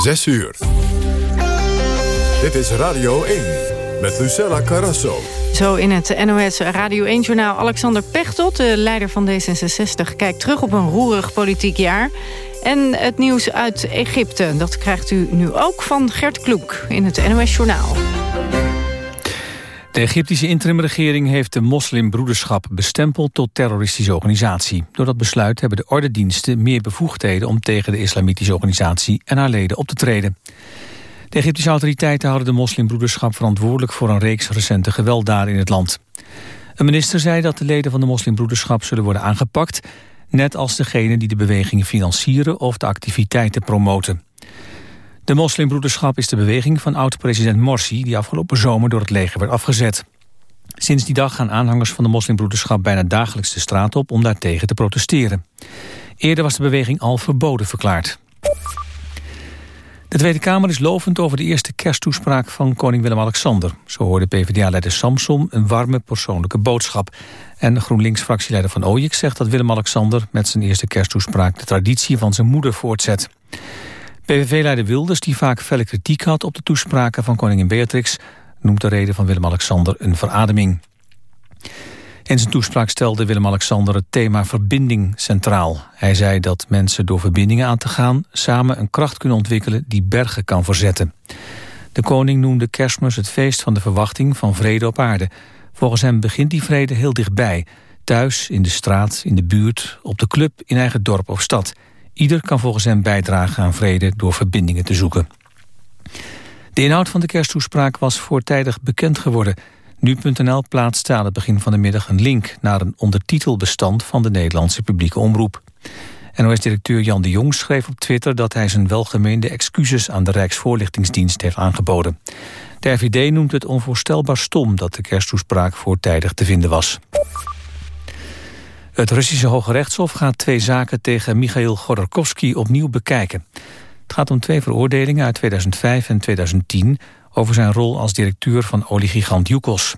6 uur. Dit is Radio 1 met Lucella Carrasso. Zo in het NOS Radio 1-journaal Alexander Pechtold... de leider van D66, kijkt terug op een roerig politiek jaar. En het nieuws uit Egypte, dat krijgt u nu ook van Gert Kloek... in het NOS-journaal. De Egyptische interimregering heeft de moslimbroederschap bestempeld tot terroristische organisatie. Door dat besluit hebben de ordendiensten meer bevoegdheden om tegen de islamitische organisatie en haar leden op te treden. De Egyptische autoriteiten houden de moslimbroederschap verantwoordelijk voor een reeks recente gewelddaden in het land. Een minister zei dat de leden van de moslimbroederschap zullen worden aangepakt, net als degenen die de beweging financieren of de activiteiten promoten. De moslimbroederschap is de beweging van oud-president Morsi... die afgelopen zomer door het leger werd afgezet. Sinds die dag gaan aanhangers van de moslimbroederschap... bijna dagelijks de straat op om daartegen te protesteren. Eerder was de beweging al verboden verklaard. De Tweede Kamer is lovend over de eerste kersttoespraak van koning Willem-Alexander. Zo hoorde PvdA-leider Samsom een warme persoonlijke boodschap. En GroenLinks-fractieleider Van Ooyek zegt dat Willem-Alexander... met zijn eerste kersttoespraak de traditie van zijn moeder voortzet. PVV-leider Wilders, die vaak felle kritiek had op de toespraken van koningin Beatrix, noemt de reden van Willem-Alexander een verademing. In zijn toespraak stelde Willem-Alexander het thema verbinding centraal. Hij zei dat mensen door verbindingen aan te gaan... samen een kracht kunnen ontwikkelen die bergen kan verzetten. De koning noemde kerstmis het feest van de verwachting van vrede op aarde. Volgens hem begint die vrede heel dichtbij. Thuis, in de straat, in de buurt, op de club, in eigen dorp of stad... Ieder kan volgens hem bijdragen aan vrede door verbindingen te zoeken. De inhoud van de kersttoespraak was voortijdig bekend geworden. Nu.nl plaatste aan het begin van de middag een link... naar een ondertitelbestand van de Nederlandse publieke omroep. NOS-directeur Jan de Jong schreef op Twitter... dat hij zijn welgemeende excuses aan de Rijksvoorlichtingsdienst heeft aangeboden. De RVD noemt het onvoorstelbaar stom dat de kersttoespraak voortijdig te vinden was. Het Russische Hoge Rechtshof gaat twee zaken tegen Michail Godorkovsky opnieuw bekijken. Het gaat om twee veroordelingen uit 2005 en 2010 over zijn rol als directeur van oliegigant Yukos.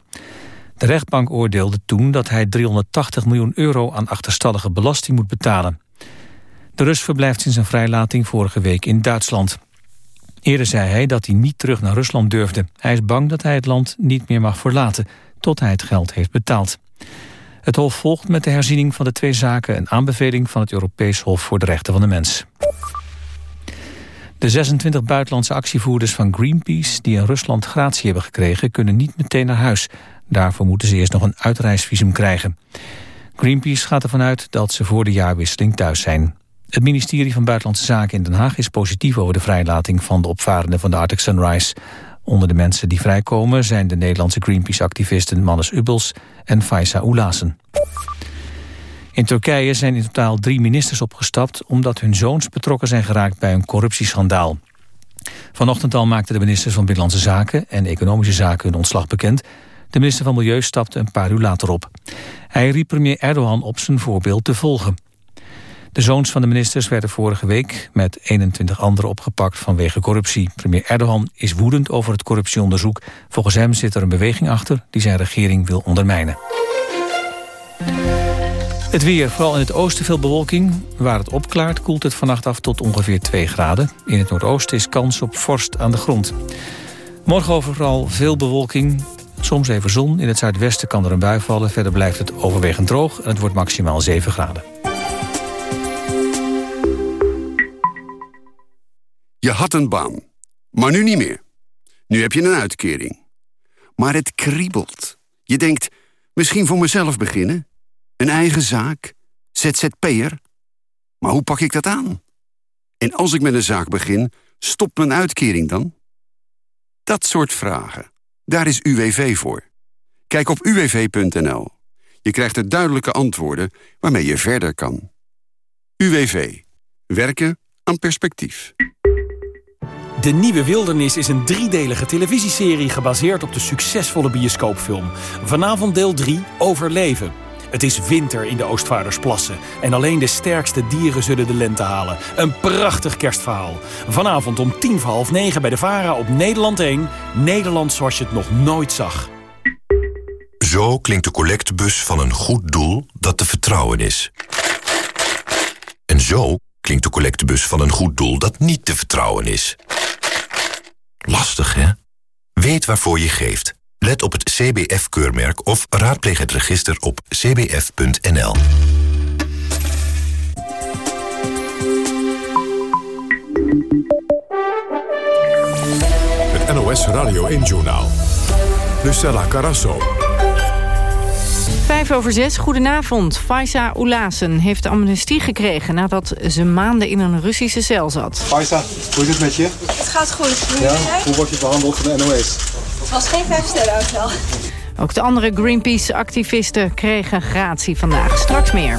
De rechtbank oordeelde toen dat hij 380 miljoen euro aan achterstallige belasting moet betalen. De Rus verblijft sinds zijn vrijlating vorige week in Duitsland. Eerder zei hij dat hij niet terug naar Rusland durfde. Hij is bang dat hij het land niet meer mag verlaten tot hij het geld heeft betaald. Het Hof volgt met de herziening van de twee zaken... een aanbeveling van het Europees Hof voor de Rechten van de Mens. De 26 buitenlandse actievoerders van Greenpeace... die in Rusland gratie hebben gekregen, kunnen niet meteen naar huis. Daarvoor moeten ze eerst nog een uitreisvisum krijgen. Greenpeace gaat ervan uit dat ze voor de jaarwisseling thuis zijn. Het ministerie van Buitenlandse Zaken in Den Haag is positief over de vrijlating van de opvarenden van de Arctic Sunrise. Onder de mensen die vrijkomen zijn de Nederlandse Greenpeace-activisten Mannes Ubbels en Faisa Oelassen. In Turkije zijn in totaal drie ministers opgestapt... omdat hun zoons betrokken zijn geraakt bij een corruptieschandaal. Vanochtend al maakten de ministers van Binnenlandse Zaken... en Economische Zaken hun ontslag bekend. De minister van Milieu stapte een paar uur later op. Hij riep premier Erdogan op zijn voorbeeld te volgen. De zoons van de ministers werden vorige week met 21 anderen opgepakt vanwege corruptie. Premier Erdogan is woedend over het corruptieonderzoek. Volgens hem zit er een beweging achter die zijn regering wil ondermijnen. Het weer, vooral in het oosten veel bewolking. Waar het opklaart koelt het vannacht af tot ongeveer 2 graden. In het noordoosten is kans op vorst aan de grond. Morgen overal veel bewolking, soms even zon. In het zuidwesten kan er een bui vallen. Verder blijft het overwegend droog en het wordt maximaal 7 graden. Je had een baan, maar nu niet meer. Nu heb je een uitkering. Maar het kriebelt. Je denkt, misschien voor mezelf beginnen? Een eigen zaak? ZZP'er? Maar hoe pak ik dat aan? En als ik met een zaak begin, stopt mijn uitkering dan? Dat soort vragen. Daar is UWV voor. Kijk op uwv.nl. Je krijgt er duidelijke antwoorden waarmee je verder kan. UWV. Werken aan perspectief. De Nieuwe Wildernis is een driedelige televisieserie gebaseerd op de succesvolle bioscoopfilm. Vanavond deel 3, Overleven. Het is winter in de Oostvaardersplassen en alleen de sterkste dieren zullen de lente halen. Een prachtig kerstverhaal. Vanavond om tien voor half negen bij de VARA op Nederland 1. Nederland zoals je het nog nooit zag. Zo klinkt de collectebus van een goed doel dat te vertrouwen is. En zo klinkt de collectebus van een goed doel dat niet te vertrouwen is. Lastig, hè? Weet waarvoor je geeft. Let op het CBF-keurmerk of raadpleeg het register op cbf.nl. Het NOS Radio 1-journaal. Lucella Carasso. Vijf over zes, goedenavond. Faisa Oulasen heeft amnestie gekregen... nadat ze maanden in een Russische cel zat. Faisa, hoe is het met je? Het gaat goed. Ja? Hoe word je behandeld in de NOS? Het was geen vijf sterren hotel. Ook de andere Greenpeace-activisten kregen gratie vandaag. Straks meer.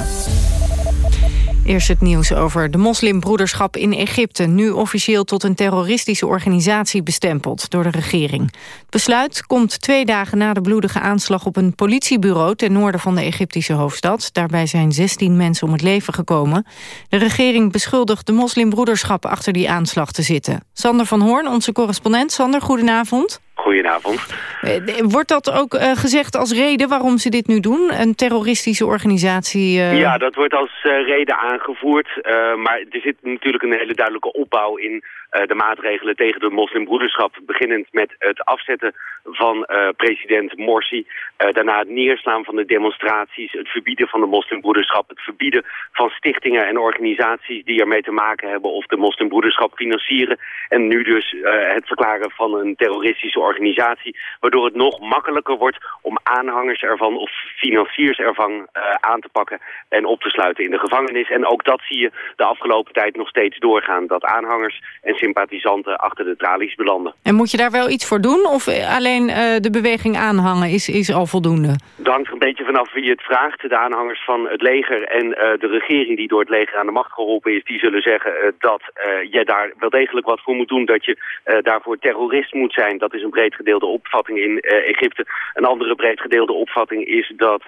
Eerst het nieuws over de moslimbroederschap in Egypte... nu officieel tot een terroristische organisatie bestempeld door de regering. Het besluit komt twee dagen na de bloedige aanslag op een politiebureau... ten noorden van de Egyptische hoofdstad. Daarbij zijn 16 mensen om het leven gekomen. De regering beschuldigt de moslimbroederschap achter die aanslag te zitten. Sander van Hoorn, onze correspondent. Sander, goedenavond. Goedenavond. Eh, Wordt dat ook uh, gezegd als reden waarom ze dit nu doen? Een terroristische organisatie? Uh... Ja, dat wordt als uh, reden aangevoerd. maar er zit natuurlijk een hele duidelijke opbouw in de maatregelen tegen de moslimbroederschap. Beginnend met het afzetten van president Morsi. daarna het neerslaan van de demonstraties. Het verbieden van de moslimbroederschap. Het verbieden van stichtingen en organisaties die ermee te maken hebben of de moslimbroederschap financieren. En nu dus het verklaren van een terroristische organisatie, waardoor het nog makkelijker wordt om aanhangers ervan of financiers ervan aan te pakken en op te sluiten in de gevangenis. En ook dat zie je de afgelopen tijd nog steeds doorgaan, dat aanhangers en sympathisanten achter de tralies belanden. En moet je daar wel iets voor doen of alleen uh, de beweging aanhangen is, is al voldoende? Het hangt een beetje vanaf wie het vraagt. De aanhangers van het leger en uh, de regering die door het leger aan de macht geholpen is, die zullen zeggen dat je daar wel degelijk wat voor moet doen, dat je daarvoor terrorist moet zijn. Dat is een breed gedeelde opvatting in Egypte. Een andere breed gedeelde opvatting is dat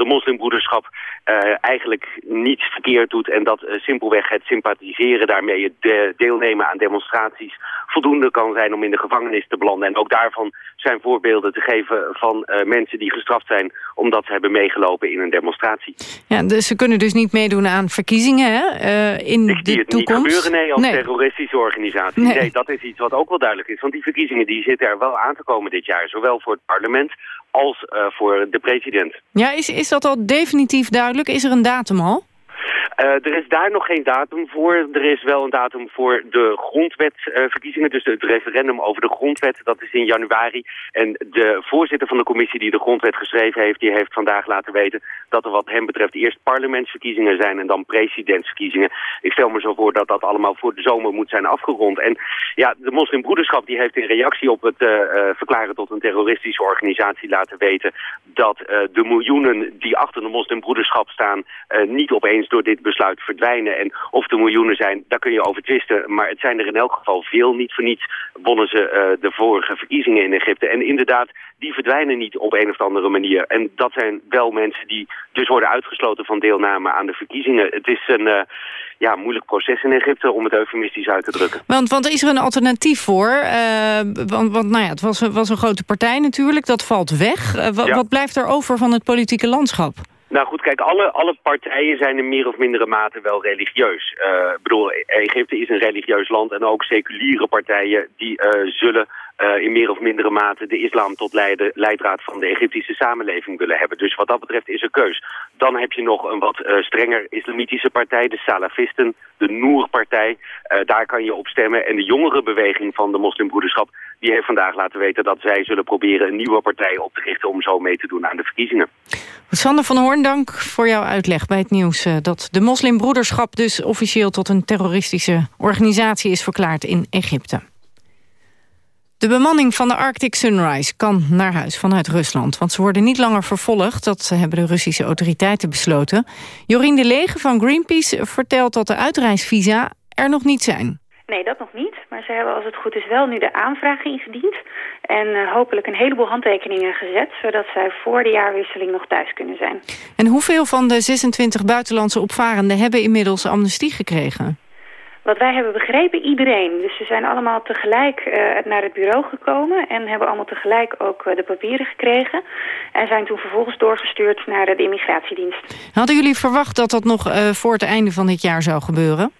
de moslimbroederschap eigenlijk niets verkeerd doet... en dat simpelweg het sympathiseren daarmee, het de deelnemen aan demonstraties... voldoende kan zijn om in de gevangenis te belanden. En ook daarvan zijn voorbeelden te geven van mensen die gestraft zijn... omdat ze hebben meegelopen in een demonstratie. Ja, dus ze kunnen dus niet meedoen aan verkiezingen hè? in Ik de het toekomst? niet gebeuren, nee, als Nee. terroristische organisatie. Nee. Nee. dat is iets wat ook wel duidelijk is. Want die verkiezingen die zitten er wel aan te komen dit jaar. Zowel voor het parlement als uh, voor de president. Ja, is, is dat al definitief duidelijk? Is er een datum al? Uh, er is daar nog geen datum voor. Er is wel een datum voor de grondwetverkiezingen. Dus het referendum over de grondwet. Dat is in januari. En de voorzitter van de commissie die de grondwet geschreven heeft... die heeft vandaag laten weten dat er wat hem betreft... eerst parlementsverkiezingen zijn en dan presidentsverkiezingen. Ik stel me zo voor dat dat allemaal voor de zomer moet zijn afgerond. En ja, de moslimbroederschap die heeft in reactie op het uh, verklaren tot een terroristische organisatie laten weten... dat de miljoenen die achter de moslimbroederschap staan... niet opeens door dit besluit verdwijnen. En of de miljoenen zijn, daar kun je over twisten. Maar het zijn er in elk geval veel. Niet voor niets wonnen ze uh, de vorige verkiezingen in Egypte. En inderdaad, die verdwijnen niet op een of andere manier. En dat zijn wel mensen die dus worden uitgesloten van deelname aan de verkiezingen. Het is een uh, ja, moeilijk proces in Egypte, om het eufemistisch uit te drukken. Want, want is er een alternatief voor? Uh, want want nou ja, het was, was een grote partij natuurlijk, dat valt weg. ja. wat blijft er over van het politieke landschap? Nou goed, kijk, alle, alle partijen zijn in meer of mindere mate wel religieus. Uh, ik bedoel, Egypte is een religieus land en ook seculiere partijen die uh, zullen uh, in meer of mindere mate de islam tot leiden, leidraad van de Egyptische samenleving willen hebben. Dus wat dat betreft is er keus. Dan heb je nog een wat uh, strenger islamitische partij, de Salafisten, de Noor-partij. Uh, daar kan je op stemmen. En de jongere beweging van de moslimbroederschap, die heeft vandaag laten weten dat zij zullen proberen een nieuwe partij op te richten om zo mee te doen aan de verkiezingen. Sander van Hoorn, dank voor jouw uitleg bij het nieuws dat de moslimbroederschap dus officieel tot een terroristische organisatie is verklaard in Egypte. De bemanning van de Arctic Sunrise kan naar huis vanuit Rusland. Want ze worden niet langer vervolgd. Dat hebben de Russische autoriteiten besloten. Jorien de Lege van Greenpeace vertelt dat de uitreisvisa er nog niet zijn. Nee, dat nog niet. Maar ze hebben als het goed is wel nu de aanvraag ingediend. En uh, hopelijk een heleboel handtekeningen gezet... zodat zij voor de jaarwisseling nog thuis kunnen zijn. En hoeveel van de 26 buitenlandse opvarenden hebben inmiddels amnestie gekregen? Wat wij hebben begrepen, iedereen. Dus ze zijn allemaal tegelijk uh, naar het bureau gekomen... en hebben allemaal tegelijk ook uh, de papieren gekregen... en zijn toen vervolgens doorgestuurd naar de immigratiedienst. Hadden jullie verwacht dat dat nog uh, voor het einde van dit jaar zou gebeuren?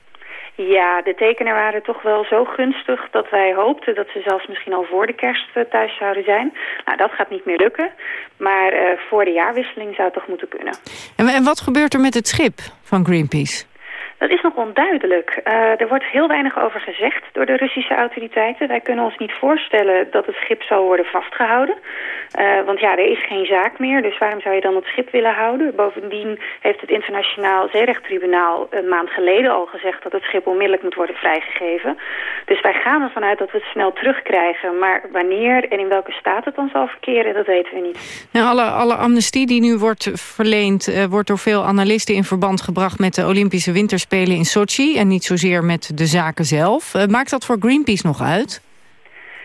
Ja, de tekenen waren toch wel zo gunstig dat wij hoopten dat ze zelfs misschien al voor de kerst eh, thuis zouden zijn. Nou, dat gaat niet meer lukken, maar uh, voor de jaarwisseling zou het toch moeten kunnen. En, en wat gebeurt er met het schip van Greenpeace? Dat is nog onduidelijk. Uh, er wordt heel weinig over gezegd door de Russische autoriteiten. Wij kunnen ons niet voorstellen dat het schip zal worden vastgehouden. Uh, want ja, er is geen zaak meer, dus waarom zou je dan het schip willen houden? Bovendien heeft het Internationaal Zeerechttribunaal een maand geleden al gezegd... dat het schip onmiddellijk moet worden vrijgegeven. Dus wij gaan ervan uit dat we het snel terugkrijgen. Maar wanneer en in welke staat het dan zal verkeren, dat weten we niet. Nou, alle, alle amnestie die nu wordt verleend... Uh, wordt door veel analisten in verband gebracht met de Olympische Winterspelen Spelen in Sochi... en niet zozeer met de zaken zelf. Uh, maakt dat voor Greenpeace nog uit?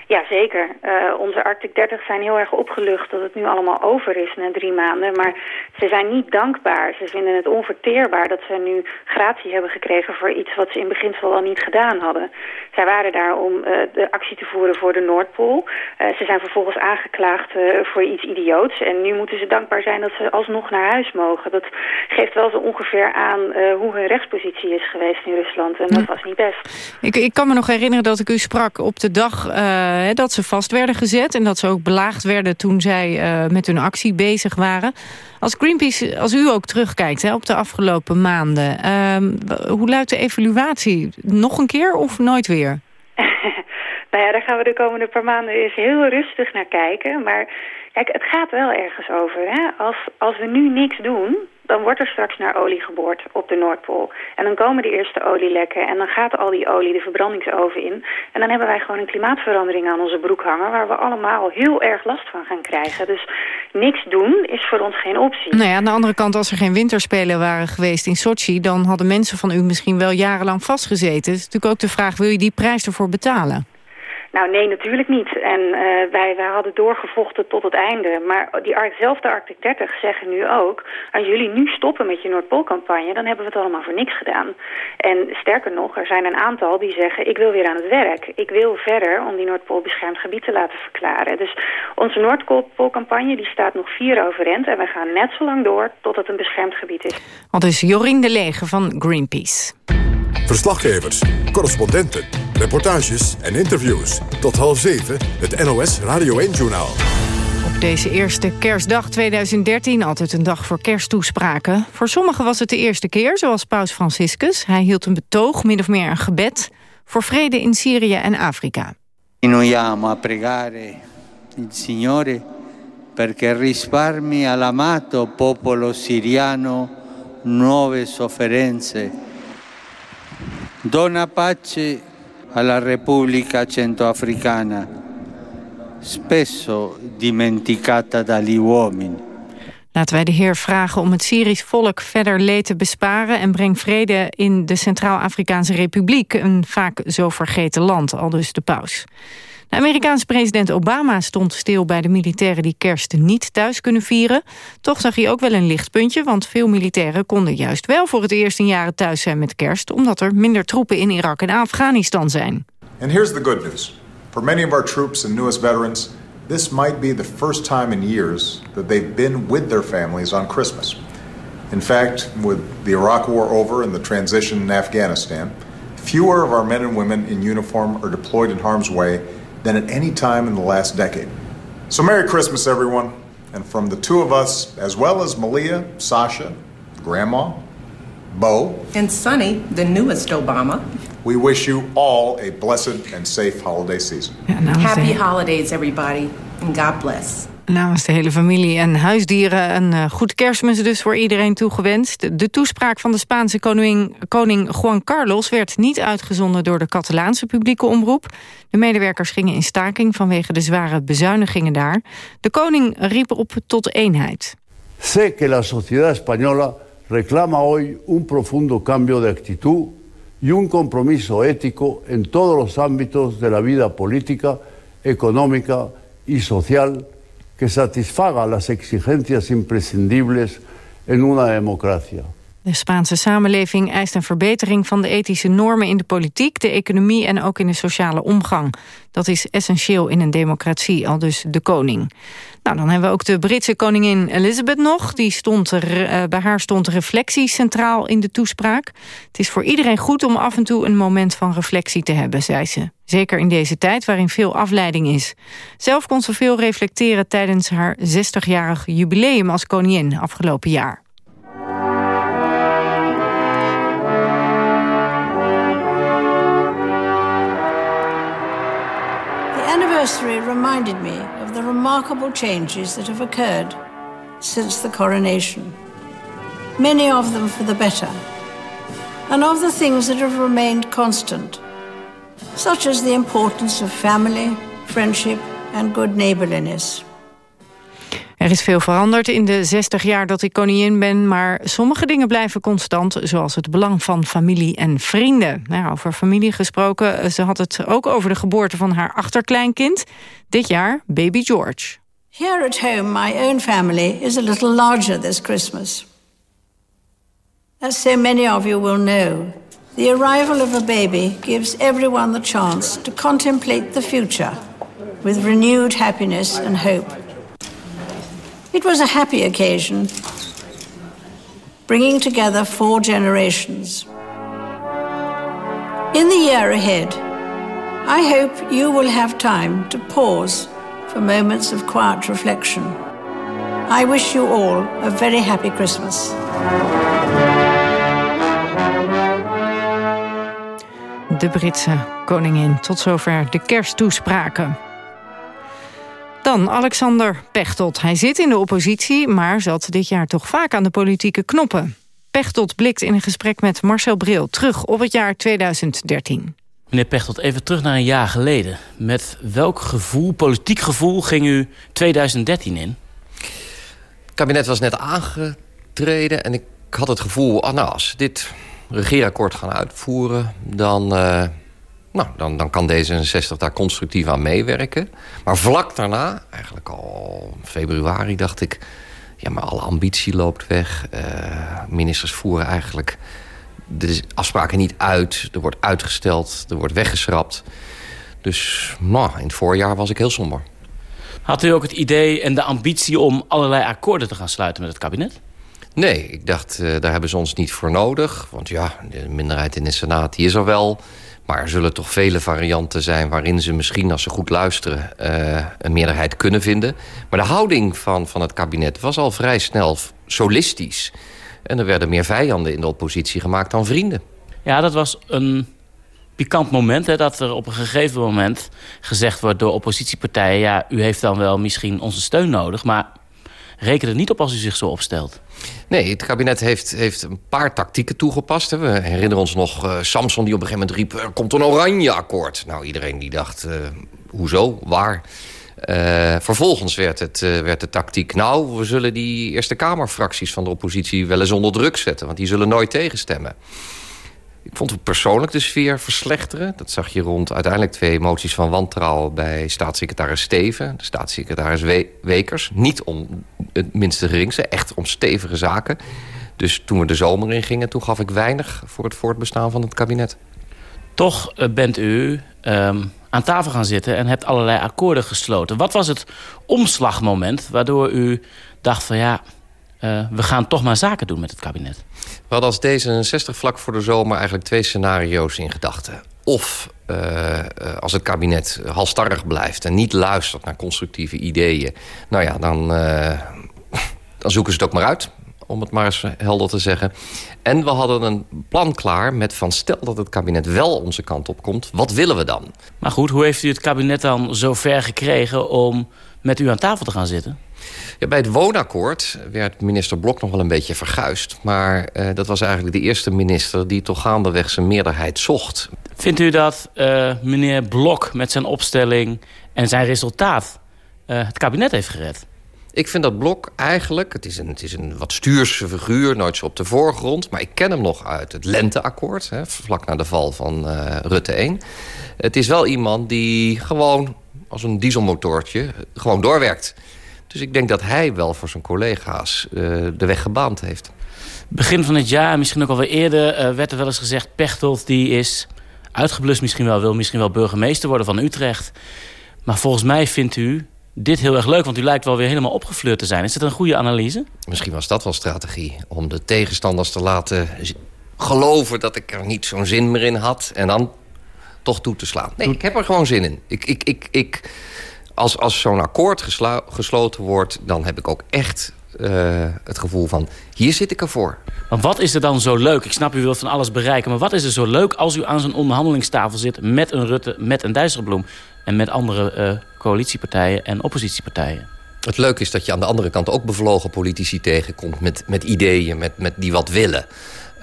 Ja, zeker. Uh, onze Arctic 30 zijn heel erg opgelucht dat het nu allemaal over is na drie maanden. Maar ze zijn niet dankbaar. Ze vinden het onverteerbaar dat ze nu gratie hebben gekregen voor iets wat ze in beginsel al niet gedaan hadden. Zij waren daar om uh, de actie te voeren voor de Noordpool. Uh, ze zijn vervolgens aangeklaagd voor iets idioots. En nu moeten ze dankbaar zijn dat ze alsnog naar huis mogen. Dat geeft wel zo ongeveer aan hoe hun rechtspositie is geweest in Rusland. En dat was niet best. Ik, ik kan me nog herinneren dat ik u sprak op de dag uh, dat ze vast werden gezet... en dat ze ook belaagd werden toen zij uh, met hun actie bezig waren. Als Greenpeace, als u ook terugkijkt hè, op de afgelopen maanden... Uh, hoe luidt de evaluatie? Nog een keer of nooit weer? nou ja, daar gaan we de komende paar maanden eens heel rustig naar kijken. Maar kijk, het gaat wel ergens over. Hè? Als, als we nu niks doen, dan wordt er straks naar olie geboord op de Noordpool. En dan komen de eerste olielekken en dan gaat al die olie de verbrandingsoven in. En dan hebben wij gewoon een klimaatverandering aan onze broek hangen... waar we allemaal heel erg last van gaan krijgen. Dus niks doen is voor ons geen optie. Nou ja, aan de andere kant, als er geen winterspelen waren geweest in Sochi... dan hadden mensen van u misschien wel jarenlang vastgezeten. Het is natuurlijk ook de vraag, wil je die prijs ervoor betalen? Nou nee, natuurlijk niet. En uh, wij, wij hadden doorgevochten tot het einde. Maar diezelfde Arctic 30 zeggen nu ook... als jullie nu stoppen met je Noordpoolcampagne... dan hebben we het allemaal voor niks gedaan. En sterker nog, er zijn een aantal die zeggen... ik wil weer aan het werk. Ik wil verder om die Noordpool beschermd gebied te laten verklaren. Dus onze Noordpoolcampagne die staat nog vier overeind... en we gaan net zo lang door tot het een beschermd gebied is. Wat is Jorien de Lege van Greenpeace. Verslaggevers, correspondenten, reportages en interviews. Tot half zeven, het NOS Radio 1-journaal. Op deze eerste kerstdag 2013 altijd een dag voor kersttoespraken. Voor sommigen was het de eerste keer, zoals paus Franciscus. Hij hield een betoog, min of meer een gebed... voor vrede in Syrië en Afrika. Continuiamo a pregare il Signore perché risparmi all'amato popolo siriano nuove sofferenze Dona pace alla Repubblica Centroafricana, spesso dimenticata dagli uomini. Laten wij de Heer vragen om het Syrisch volk verder leed te besparen... en breng vrede in de Centraal-Afrikaanse Republiek... een vaak zo vergeten land, al dus de paus. De Amerikaanse president Obama stond stil bij de militairen die kerst niet thuis kunnen vieren. Toch zag hij ook wel een lichtpuntje, want veel militairen konden juist wel voor het eerst in jaren thuis zijn met kerst, omdat er minder troepen in Irak en Afghanistan zijn. And here's the good news. For many of our troops and newest veterans, this might be the first time in years that they've been with their families on Christmas. In fact, with the Iraq war over and the transition in Afghanistan, fewer of our men and women in uniform are deployed in harm's way than at any time in the last decade. So, Merry Christmas, everyone. And from the two of us, as well as Malia, Sasha, Grandma, Bo, and Sonny, the newest Obama, we wish you all a blessed and safe holiday season. Happy holidays, everybody, and God bless. Namens de hele familie en huisdieren een uh, goed kerstmis dus voor iedereen toegewenst. De toespraak van de Spaanse koning, koning Juan Carlos werd niet uitgezonden door de Catalaanse publieke omroep. De medewerkers gingen in staking vanwege de zware bezuinigingen daar. De koning riep op tot eenheid. Sé que la sociedad española reclama hoy un profundo cambio de actitud y un compromiso ético en todos los ámbitos de la vida política, económica y social que satisfaga las exigencias imprescindibles en una democracia. De Spaanse samenleving eist een verbetering van de ethische normen in de politiek, de economie en ook in de sociale omgang. Dat is essentieel in een democratie, al dus de koning. Nou, dan hebben we ook de Britse koningin Elizabeth nog. Die stond er, uh, bij haar stond reflectie centraal in de toespraak. Het is voor iedereen goed om af en toe een moment van reflectie te hebben, zei ze. Zeker in deze tijd waarin veel afleiding is. Zelf kon ze veel reflecteren tijdens haar 60-jarig jubileum als koningin afgelopen jaar. anniversary reminded me the remarkable changes that have occurred since the coronation, many of them for the better, and of the things that have remained constant, such as the importance of family, friendship, and good neighborliness. Er is veel veranderd in de 60 jaar dat ik koningin ben... maar sommige dingen blijven constant, zoals het belang van familie en vrienden. Nou, over familie gesproken, eh, ze had het ook over de geboorte van haar achterkleinkind. Dit jaar baby George. Here at home, my own family is a little larger this Christmas. As so many of you will know, the arrival of a baby gives everyone the chance to contemplate the future with renewed happiness and hope. It was a happy occasion, bringing together four generations. In the year ahead, I hope you will have time to pause for moments of quiet reflection. I wish you all a very happy Christmas. De Britse koningin. Tot zover de kersttoespraken. Dan Alexander Pechtold. Hij zit in de oppositie, maar zat dit jaar toch vaak aan de politieke knoppen. Pechtold blikt in een gesprek met Marcel Bril terug op het jaar 2013. Meneer Pechtold, even terug naar een jaar geleden. Met welk gevoel, politiek gevoel, ging u 2013 in? Het kabinet was net aangetreden en ik had het gevoel... Ah, nou, als dit regeerakkoord gaan uitvoeren... dan, uh, nou, dan, dan kan D66 daar constructief aan meewerken. Maar vlak daarna, eigenlijk al februari, dacht ik... ja, maar alle ambitie loopt weg. Uh, ministers voeren eigenlijk de afspraken niet uit. Er wordt uitgesteld, er wordt weggeschrapt. Dus nou, in het voorjaar was ik heel somber. Had u ook het idee en de ambitie om allerlei akkoorden te gaan sluiten met het kabinet? Nee, ik dacht, uh, daar hebben ze ons niet voor nodig. Want ja, de minderheid in de Senaat die is er wel. Maar er zullen toch vele varianten zijn waarin ze misschien, als ze goed luisteren, uh, een meerderheid kunnen vinden. Maar de houding van, van het kabinet was al vrij snel solistisch. En er werden meer vijanden in de oppositie gemaakt dan vrienden. Ja, dat was een pikant moment. Hè, dat er op een gegeven moment gezegd wordt door oppositiepartijen... ja, u heeft dan wel misschien onze steun nodig... maar reken er niet op als u zich zo opstelt. Nee, het kabinet heeft, heeft een paar tactieken toegepast. We herinneren ons nog uh, Samson die op een gegeven moment riep... er komt een oranje akkoord. Nou, iedereen die dacht, uh, hoezo, waar? Uh, vervolgens werd, het, werd de tactiek... nou, we zullen die Eerste Kamerfracties van de oppositie... wel eens onder druk zetten, want die zullen nooit tegenstemmen. Ik vond persoonlijk de sfeer verslechteren. Dat zag je rond uiteindelijk twee moties van wantrouwen... bij staatssecretaris Steven, de staatssecretaris We Wekers. Niet om het minste geringste, echt om stevige zaken. Dus toen we de zomer in gingen... toen gaf ik weinig voor het voortbestaan van het kabinet. Toch uh, bent u um, aan tafel gaan zitten en hebt allerlei akkoorden gesloten. Wat was het omslagmoment waardoor u dacht van ja... Uh, we gaan toch maar zaken doen met het kabinet? Hadden als D66 vlak voor de zomer eigenlijk twee scenario's in gedachten. Of uh, als het kabinet halstarrig blijft en niet luistert naar constructieve ideeën... nou ja, dan, uh, dan zoeken ze het ook maar uit, om het maar eens helder te zeggen. En we hadden een plan klaar met van stel dat het kabinet wel onze kant op komt... wat willen we dan? Maar goed, hoe heeft u het kabinet dan zo ver gekregen om met u aan tafel te gaan zitten? Ja, bij het woonakkoord werd minister Blok nog wel een beetje verguisd. Maar uh, dat was eigenlijk de eerste minister die toch gaandeweg zijn meerderheid zocht. Vindt u dat uh, meneer Blok met zijn opstelling en zijn resultaat uh, het kabinet heeft gered? Ik vind dat Blok eigenlijk, het is, een, het is een wat stuurse figuur, nooit zo op de voorgrond... maar ik ken hem nog uit het Lenteakkoord, hè, vlak na de val van uh, Rutte 1. Het is wel iemand die gewoon als een dieselmotortje gewoon doorwerkt. Dus ik denk dat hij wel voor zijn collega's uh, de weg gebaand heeft. Begin van het jaar, misschien ook alweer eerder, uh, werd er wel eens gezegd... Pechtold die is uitgeblust misschien wel, wil misschien wel burgemeester worden van Utrecht. Maar volgens mij vindt u dit heel erg leuk? Want u lijkt wel weer helemaal opgefleurd te zijn. Is het een goede analyse? Misschien was dat wel strategie. Om de tegenstanders te laten geloven dat ik er niet zo'n zin meer in had. En dan toch toe te slaan. Nee, ik heb er gewoon zin in. Ik, ik, ik, ik, als als zo'n akkoord gesloten wordt... dan heb ik ook echt uh, het gevoel van... hier zit ik ervoor. Want wat is er dan zo leuk? Ik snap, u wilt van alles bereiken. Maar wat is er zo leuk als u aan zo'n onderhandelingstafel zit... met een Rutte, met een Dijsselbloem... en met andere uh, coalitiepartijen en oppositiepartijen? Het leuke is dat je aan de andere kant ook bevlogen politici tegenkomt... met, met ideeën, met, met die wat willen.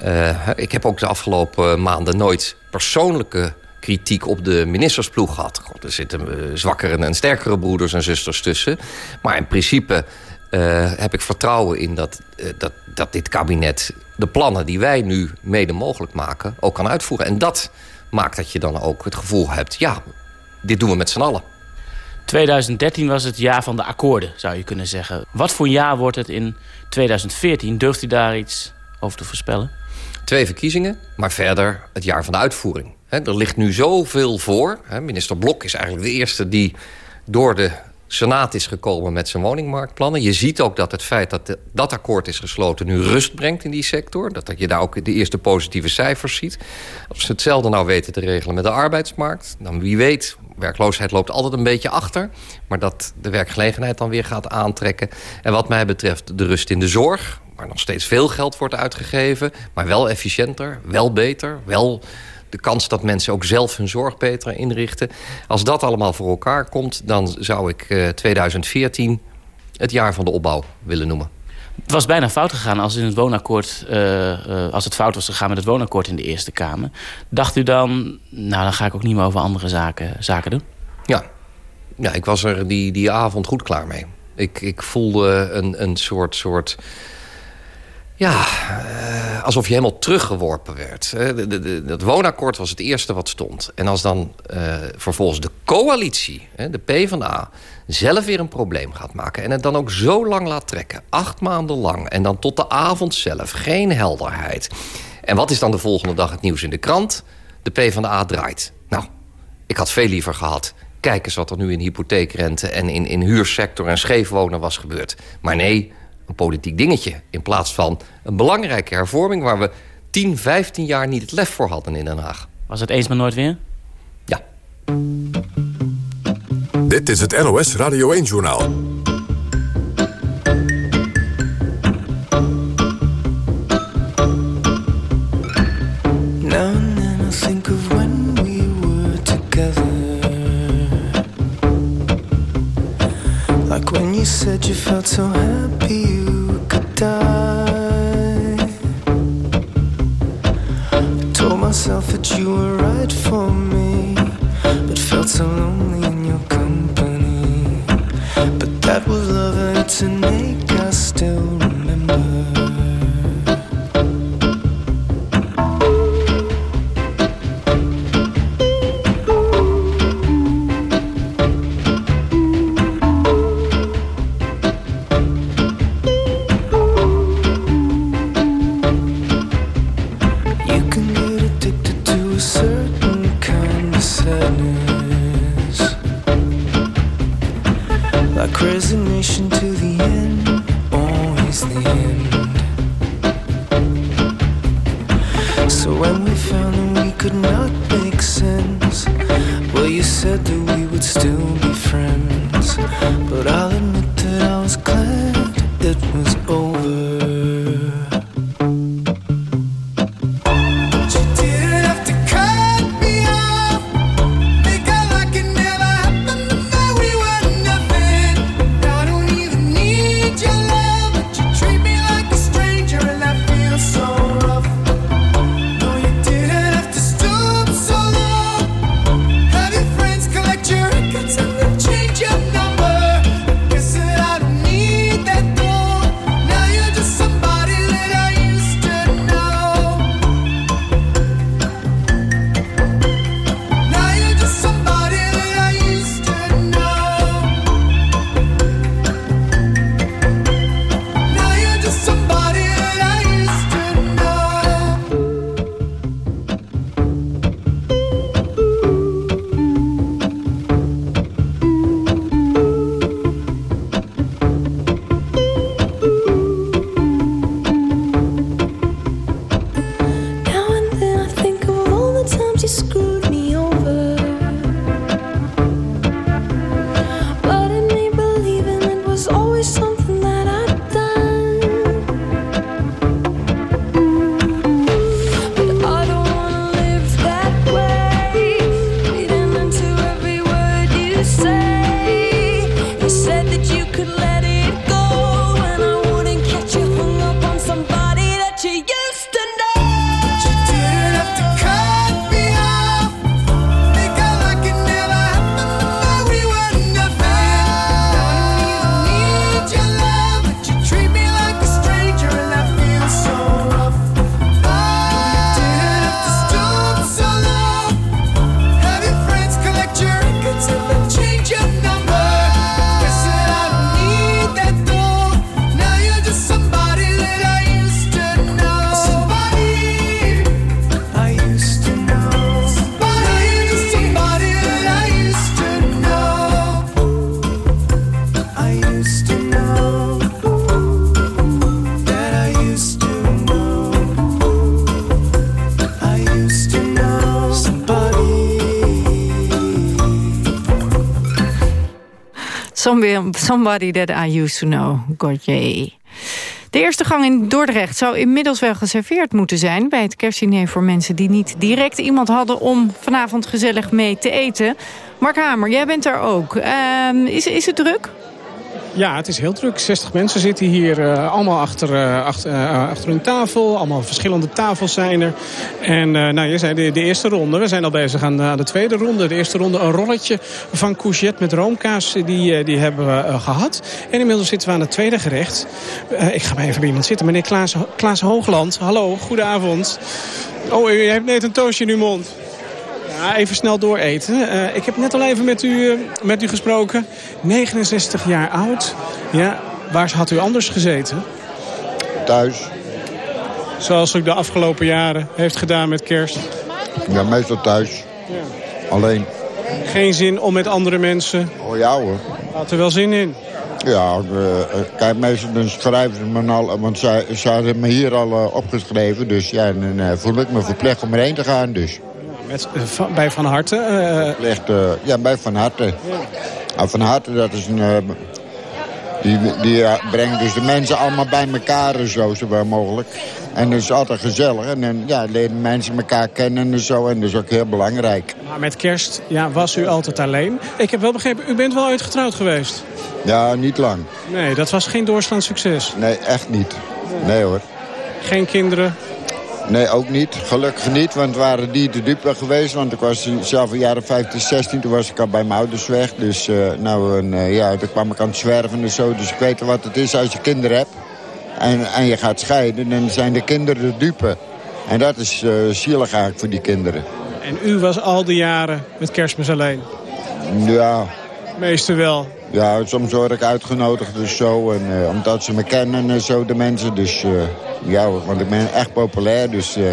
Uh, ik heb ook de afgelopen maanden nooit persoonlijke kritiek op de ministersploeg gehad. God, er zitten uh, zwakkere en sterkere broeders en zusters tussen. Maar in principe heb ik vertrouwen in dat, dat, dat dit kabinet... de plannen die wij nu mede mogelijk maken ook kan uitvoeren. En dat maakt dat je dan ook het gevoel hebt... ja, dit doen we met z'n allen. 2013 was het jaar van de akkoorden, zou je kunnen zeggen. Wat voor jaar wordt het in 2014? Durft u daar iets over te voorspellen? Twee verkiezingen, maar verder het jaar van de uitvoering. er ligt nu zoveel voor. minister Blok is eigenlijk de eerste die door de Senaat is gekomen met zijn woningmarktplannen. Je ziet ook dat het feit dat dat akkoord is gesloten... nu rust brengt in die sector. Dat, dat je daar ook de eerste positieve cijfers ziet. Als ze hetzelfde nou weten te regelen met de arbeidsmarkt... dan wie weet, werkloosheid loopt altijd een beetje achter... maar dat de werkgelegenheid dan weer gaat aantrekken. En wat mij betreft de rust in de zorg... waar nog steeds veel geld wordt uitgegeven... maar wel efficiënter, wel beter, wel de kans dat mensen ook zelf hun zorg beter inrichten. Als dat allemaal voor elkaar komt, dan zou ik uh, 2014 het jaar van de opbouw willen noemen. Het was bijna fout gegaan als, in het, woonakkoord, uh, uh, als het fout was gegaan met het woonakkoord in de Eerste Kamer. Dacht u dan, nou dan ga ik ook niet meer over andere zaken, zaken doen? Ja. ja, ik was er die, die avond goed klaar mee. Ik, ik voelde een, een soort... soort ja, uh, alsof je helemaal teruggeworpen werd. Het woonakkoord was het eerste wat stond. En als dan uh, vervolgens de coalitie, de PvdA... zelf weer een probleem gaat maken... en het dan ook zo lang laat trekken, acht maanden lang... en dan tot de avond zelf, geen helderheid. En wat is dan de volgende dag het nieuws in de krant? De PvdA draait. Nou, ik had veel liever gehad... kijk eens wat er nu in hypotheekrente en in, in huursector en scheefwonen was gebeurd. Maar nee een politiek dingetje. In plaats van een belangrijke hervorming... waar we 10, 15 jaar niet het lef voor hadden in Den Haag. Was het eens maar nooit weer? Ja. Dit is het NOS Radio 1-journaal. You felt so happy Somebody, that I used to know. Gautier. De eerste gang in Dordrecht zou inmiddels wel geserveerd moeten zijn... bij het kerstdiner voor mensen die niet direct iemand hadden... om vanavond gezellig mee te eten. Mark Hamer, jij bent er ook. Uh, is, is het druk? Ja, het is heel druk. 60 mensen zitten hier uh, allemaal achter, uh, achter, achter hun tafel. Allemaal verschillende tafels zijn er. En nou, je zei de, de, eerste ronde. We zijn al bezig aan de, tweede ronde. De eerste ronde, een rolletje van courgette met roomkaas. Die, die hebben we gehad. En inmiddels zitten we aan het tweede gerecht. ik ga maar even bij iemand zitten. Meneer Klaas, Klaas Hoogland. Hallo, goedenavond. Oh, u heeft net een toastje in uw mond. Ja, even snel dooreten. Uh, ik heb net al even met u, uh, met u gesproken. 69 jaar oud. Ja, waar had u anders gezeten? Thuis. Zoals u de afgelopen jaren heeft gedaan met kerst? Ja, meestal thuis. Ja. Alleen. Geen zin om met andere mensen? Oh ja hoor. Had er wel zin in? Ja, uh, kijk, meestal dan schrijven ze me al, want ze, ze hadden me hier al opgeschreven. Dus ja, dan voel ik me verplicht om erheen te gaan dus. Met, bij Van Harte? Ligt, uh, ja, bij Van Harte. Ja. Nou, van Harte, dat is een... Die die brengt dus de mensen allemaal bij elkaar zo, zo wel mogelijk. En dat is altijd gezellig. En dan ja, leren mensen elkaar kennen en zo. En dat is ook heel belangrijk. Maar met kerst ja, was u altijd alleen. Ik heb wel begrepen, u bent wel uitgetrouwd geweest. Ja, niet lang. Nee, dat was geen doorslaand succes. Nee, echt niet. Nee hoor. Geen kinderen? Nee, ook niet. Gelukkig niet, want waren die te dupe geweest. Want ik was zelf in jaren 15, 16, toen was ik al bij mijn ouders weg. Dus uh, nou, en, uh, ja, toen kwam ik aan het zwerven en zo. Dus ik weet wat het is als je kinderen hebt. En, en je gaat scheiden, dan zijn de kinderen de dupe. En dat is uh, zielig eigenlijk voor die kinderen. En u was al die jaren met kerstmis alleen? Ja. Meestal wel? Ja, soms word ik uitgenodigd dus zo. En, uh, omdat ze me kennen en zo, de mensen. Dus uh, ja hoor, want ik ben echt populair. Dus, uh,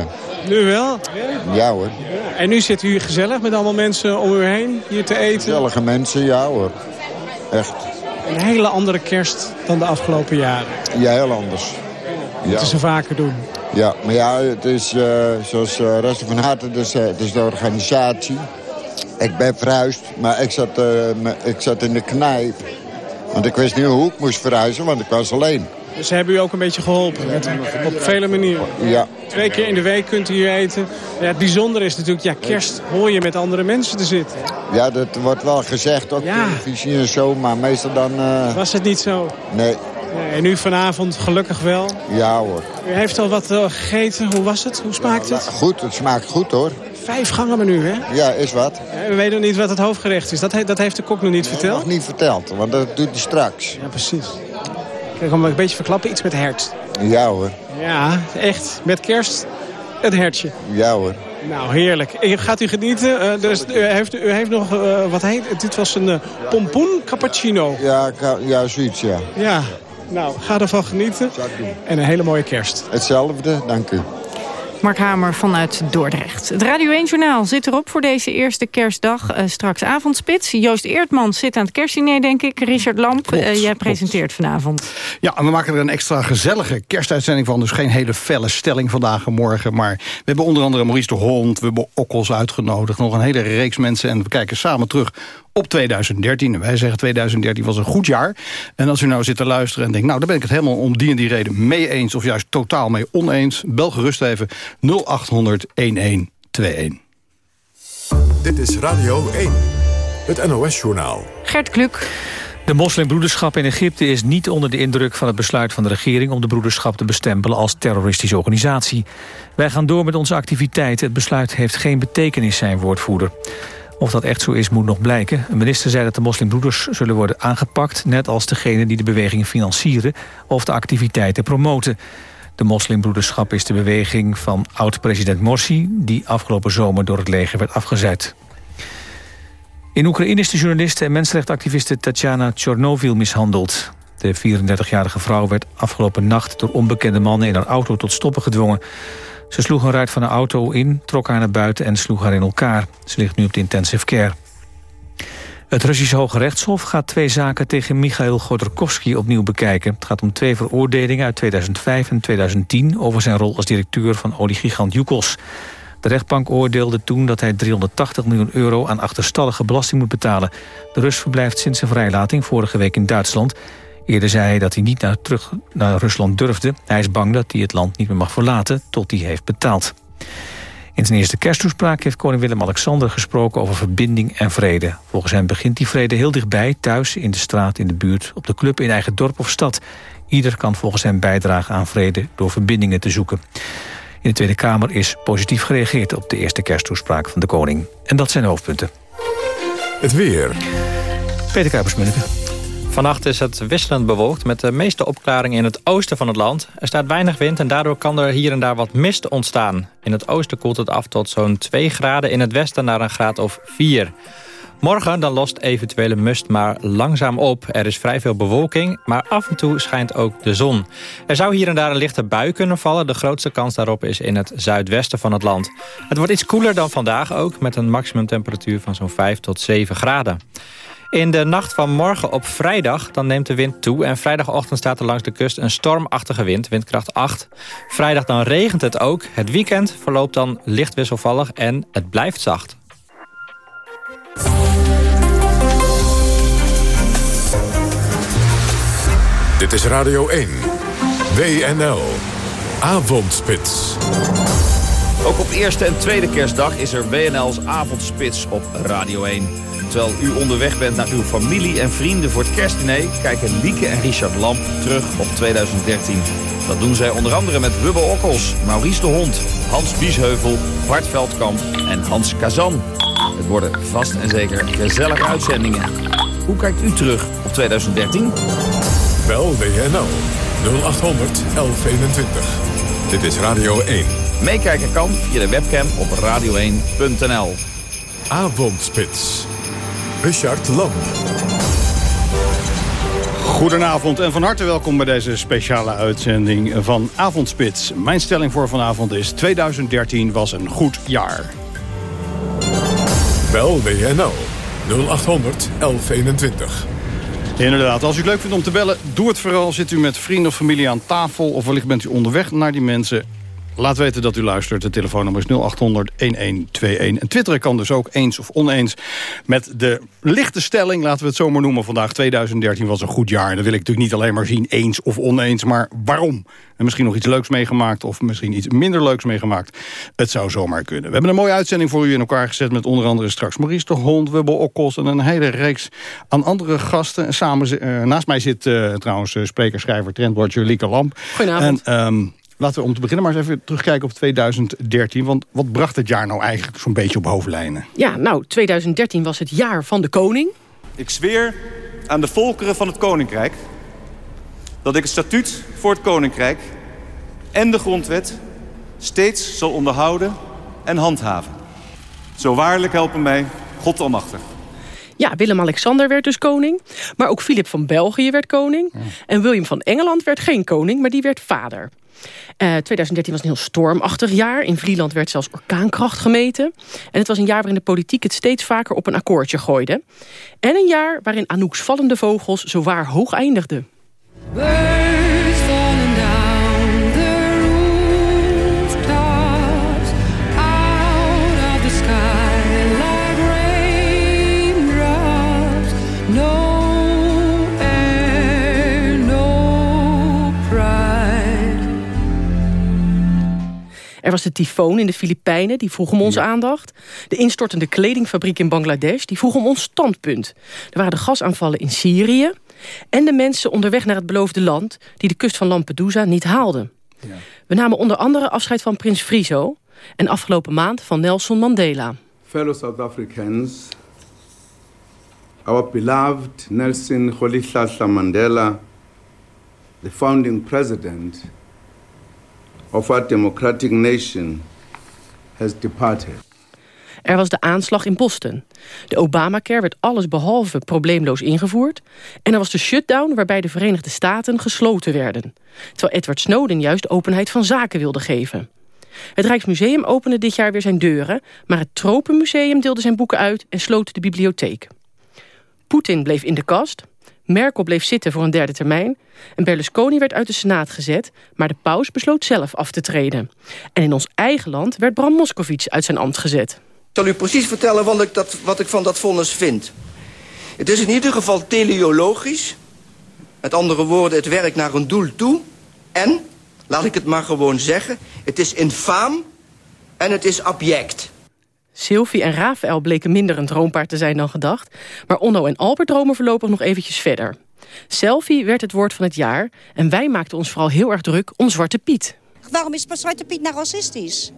nu wel? Ja, ja hoor. Ja. En nu zit u hier gezellig met allemaal mensen om u heen hier te eten? Gezellige mensen, ja hoor. Echt. Een hele andere kerst dan de afgelopen jaren? Ja, heel anders. Dat moeten ze vaker doen. Ja, maar ja, het is zoals Rustig van Harte, dus, het is de organisatie. Ik ben verhuisd, maar ik zat, uh, ik zat in de knijp. Want ik wist niet hoe ik moest verhuizen, want ik was alleen. Dus ze hebben u ook een beetje geholpen, met, op vele manieren? Ja. Twee keer in de week kunt u hier eten. Ja, het bijzondere is natuurlijk, ja, kerst hoor je met andere mensen te zitten. Ja, dat wordt wel gezegd op ja. televisie en zo, maar meestal dan... Uh... Was het niet zo? Nee. nee. En nu vanavond gelukkig wel? Ja hoor. U heeft al wat uh, gegeten, hoe was het? Hoe smaakt ja, het? Goed, het smaakt goed hoor. Vijf gangen menu, hè? Ja, is wat. Ja, we weten nog niet wat het hoofdgerecht is. Dat, he dat heeft de kok nog niet nee, verteld? nog niet verteld, want dat doet hij straks. Ja, precies. Kijk, om een beetje verklappen, iets met hert. Ja hoor. Ja, echt. Met kerst, het hertje. Ja hoor. Nou, heerlijk. Gaat u genieten? Uh, dus, u, heeft, u heeft nog, uh, wat heet Dit was een uh, pompoen cappuccino. Ja, ja, zoiets, ja. Ja, nou, ga ervan genieten. En een hele mooie kerst. Hetzelfde, dank u. Mark Hamer vanuit Dordrecht. Het Radio 1 Journaal zit erop voor deze eerste kerstdag. Uh, straks avondspits. Joost Eertman zit aan het kerstdiner, denk ik. Richard Lamp, klopt, uh, jij presenteert klopt. vanavond. Ja, en we maken er een extra gezellige kerstuitzending van. Dus geen hele felle stelling vandaag en morgen. Maar we hebben onder andere Maurice de Hond, we hebben Okkels uitgenodigd. Nog een hele reeks mensen. En we kijken samen terug op 2013. En wij zeggen 2013 was een goed jaar. En als u nou zit te luisteren en denkt... nou, daar ben ik het helemaal om die en die reden mee eens... of juist totaal mee oneens, bel gerust even 0800 1121. Dit is Radio 1, het NOS-journaal. Gert Kluk. De moslimbroederschap in Egypte is niet onder de indruk van het besluit van de regering... om de broederschap te bestempelen als terroristische organisatie. Wij gaan door met onze activiteiten. Het besluit heeft geen betekenis, zijn woordvoerder. Of dat echt zo is, moet nog blijken. Een minister zei dat de moslimbroeders zullen worden aangepakt... net als degenen die de beweging financieren of de activiteiten promoten. De moslimbroederschap is de beweging van oud-president Morsi... die afgelopen zomer door het leger werd afgezet. In Oekraïne is de journaliste en mensenrechtenactiviste Tatjana Tchornovil mishandeld. De 34-jarige vrouw werd afgelopen nacht door onbekende mannen in haar auto tot stoppen gedwongen. Ze sloeg een ruit van een auto in, trok haar naar buiten en sloeg haar in elkaar. Ze ligt nu op de intensive care. Het Russische Hoge Rechtshof gaat twee zaken tegen Michail Godorkovsky opnieuw bekijken. Het gaat om twee veroordelingen uit 2005 en 2010 over zijn rol als directeur van oliegigant Yukos. De rechtbank oordeelde toen dat hij 380 miljoen euro... aan achterstallige belasting moet betalen. De Rus verblijft sinds zijn vrijlating vorige week in Duitsland. Eerder zei hij dat hij niet naar, terug naar Rusland durfde. Hij is bang dat hij het land niet meer mag verlaten tot hij heeft betaald. In zijn eerste kersttoespraak heeft koning Willem-Alexander gesproken over verbinding en vrede. Volgens hem begint die vrede heel dichtbij, thuis, in de straat, in de buurt, op de club, in eigen dorp of stad. Ieder kan volgens hem bijdragen aan vrede door verbindingen te zoeken. In de Tweede Kamer is positief gereageerd op de eerste kersttoespraak van de koning. En dat zijn hoofdpunten. Het weer. Peter Kuipers-Munneke. Vannacht is het wisselend bewolkt met de meeste opklaringen in het oosten van het land. Er staat weinig wind en daardoor kan er hier en daar wat mist ontstaan. In het oosten koelt het af tot zo'n 2 graden, in het westen naar een graad of 4. Morgen dan lost eventuele mist maar langzaam op. Er is vrij veel bewolking, maar af en toe schijnt ook de zon. Er zou hier en daar een lichte bui kunnen vallen. De grootste kans daarop is in het zuidwesten van het land. Het wordt iets koeler dan vandaag ook... met een maximumtemperatuur van zo'n 5 tot 7 graden. In de nacht van morgen op vrijdag dan neemt de wind toe... en vrijdagochtend staat er langs de kust een stormachtige wind, windkracht 8. Vrijdag dan regent het ook. Het weekend verloopt dan licht wisselvallig en het blijft zacht. Dit is Radio 1. WNL. Avondspits. Ook op eerste en tweede kerstdag is er WNL's Avondspits op Radio 1. Terwijl u onderweg bent naar uw familie en vrienden voor het kerstdiner... kijken Lieke en Richard Lamp terug op 2013. Dat doen zij onder andere met Wubbe Okkels, Maurice de Hond... Hans Biesheuvel, Bart Veldkamp en Hans Kazan. Het worden vast en zeker gezellige uitzendingen. Hoe kijkt u terug op 2013? Bel WNL 0800 1121. Dit is Radio 1. Meekijken kan via de webcam op radio1.nl. Avondspits. Richard Lamp. Goedenavond en van harte welkom bij deze speciale uitzending van Avondspits. Mijn stelling voor vanavond is 2013 was een goed jaar. Bel WNL 0800 1121. Inderdaad, als u het leuk vindt om te bellen, doe het vooral. Zit u met vrienden of familie aan tafel of wellicht bent u onderweg naar die mensen... Laat weten dat u luistert. De telefoonnummer is 0800-1121. En twitteren kan dus ook eens of oneens met de lichte stelling... laten we het zomaar noemen vandaag. 2013 was een goed jaar. Dat wil ik natuurlijk niet alleen maar zien eens of oneens. Maar waarom? En misschien nog iets leuks meegemaakt of misschien iets minder leuks meegemaakt. Het zou zomaar kunnen. We hebben een mooie uitzending voor u in elkaar gezet... met onder andere straks Maurice de Hond, Wubbel Okkels... en een hele reeks aan andere gasten. Samen, uh, naast mij zit uh, trouwens uh, spreker-schrijver Trendwatcher Lieke Lamp. Goedenavond. En, um, Laten we om te beginnen maar eens even terugkijken op 2013. Want wat bracht het jaar nou eigenlijk zo'n beetje op hoofdlijnen? Ja, nou, 2013 was het jaar van de koning. Ik zweer aan de volkeren van het koninkrijk... dat ik het statuut voor het koninkrijk en de grondwet... steeds zal onderhouden en handhaven. Zo waarlijk helpen mij God almachtig. Ja, Willem-Alexander werd dus koning. Maar ook Filip van België werd koning. En William van Engeland werd geen koning, maar die werd vader. Uh, 2013 was een heel stormachtig jaar. In Vlieland werd zelfs orkaankracht gemeten. En het was een jaar waarin de politiek het steeds vaker op een akkoordje gooide. En een jaar waarin Anouk's vallende vogels zowaar hoog eindigden. Er was de tyfoon in de Filipijnen, die vroeg om onze aandacht. De instortende kledingfabriek in Bangladesh, die vroeg om ons standpunt. Er waren de gasaanvallen in Syrië. En de mensen onderweg naar het beloofde land... die de kust van Lampedusa niet haalden. Ja. We namen onder andere afscheid van prins Friso... en afgelopen maand van Nelson Mandela. Fellow South Africans... Our beloved Nelson Rolihlahla Mandela... the founding president of our democratic nation... has departed. Er was de aanslag in Boston. De Obamacare werd allesbehalve probleemloos ingevoerd. En er was de shutdown waarbij de Verenigde Staten gesloten werden. Terwijl Edward Snowden juist openheid van zaken wilde geven. Het Rijksmuseum opende dit jaar weer zijn deuren... maar het Tropenmuseum deelde zijn boeken uit en sloot de bibliotheek. Poetin bleef in de kast. Merkel bleef zitten voor een derde termijn. En Berlusconi werd uit de Senaat gezet. Maar de paus besloot zelf af te treden. En in ons eigen land werd Bram Moskowitz uit zijn ambt gezet. Ik zal u precies vertellen wat ik, dat, wat ik van dat vonnis vind. Het is in ieder geval teleologisch. Met andere woorden, het werkt naar een doel toe. En, laat ik het maar gewoon zeggen... het is infaam en het is abject. Sylvie en Rafael bleken minder een droompaard te zijn dan gedacht. Maar Onno en Albert dromen voorlopig nog eventjes verder. Selfie werd het woord van het jaar. En wij maakten ons vooral heel erg druk om Zwarte Piet. Waarom is Zwarte Piet nou racistisch?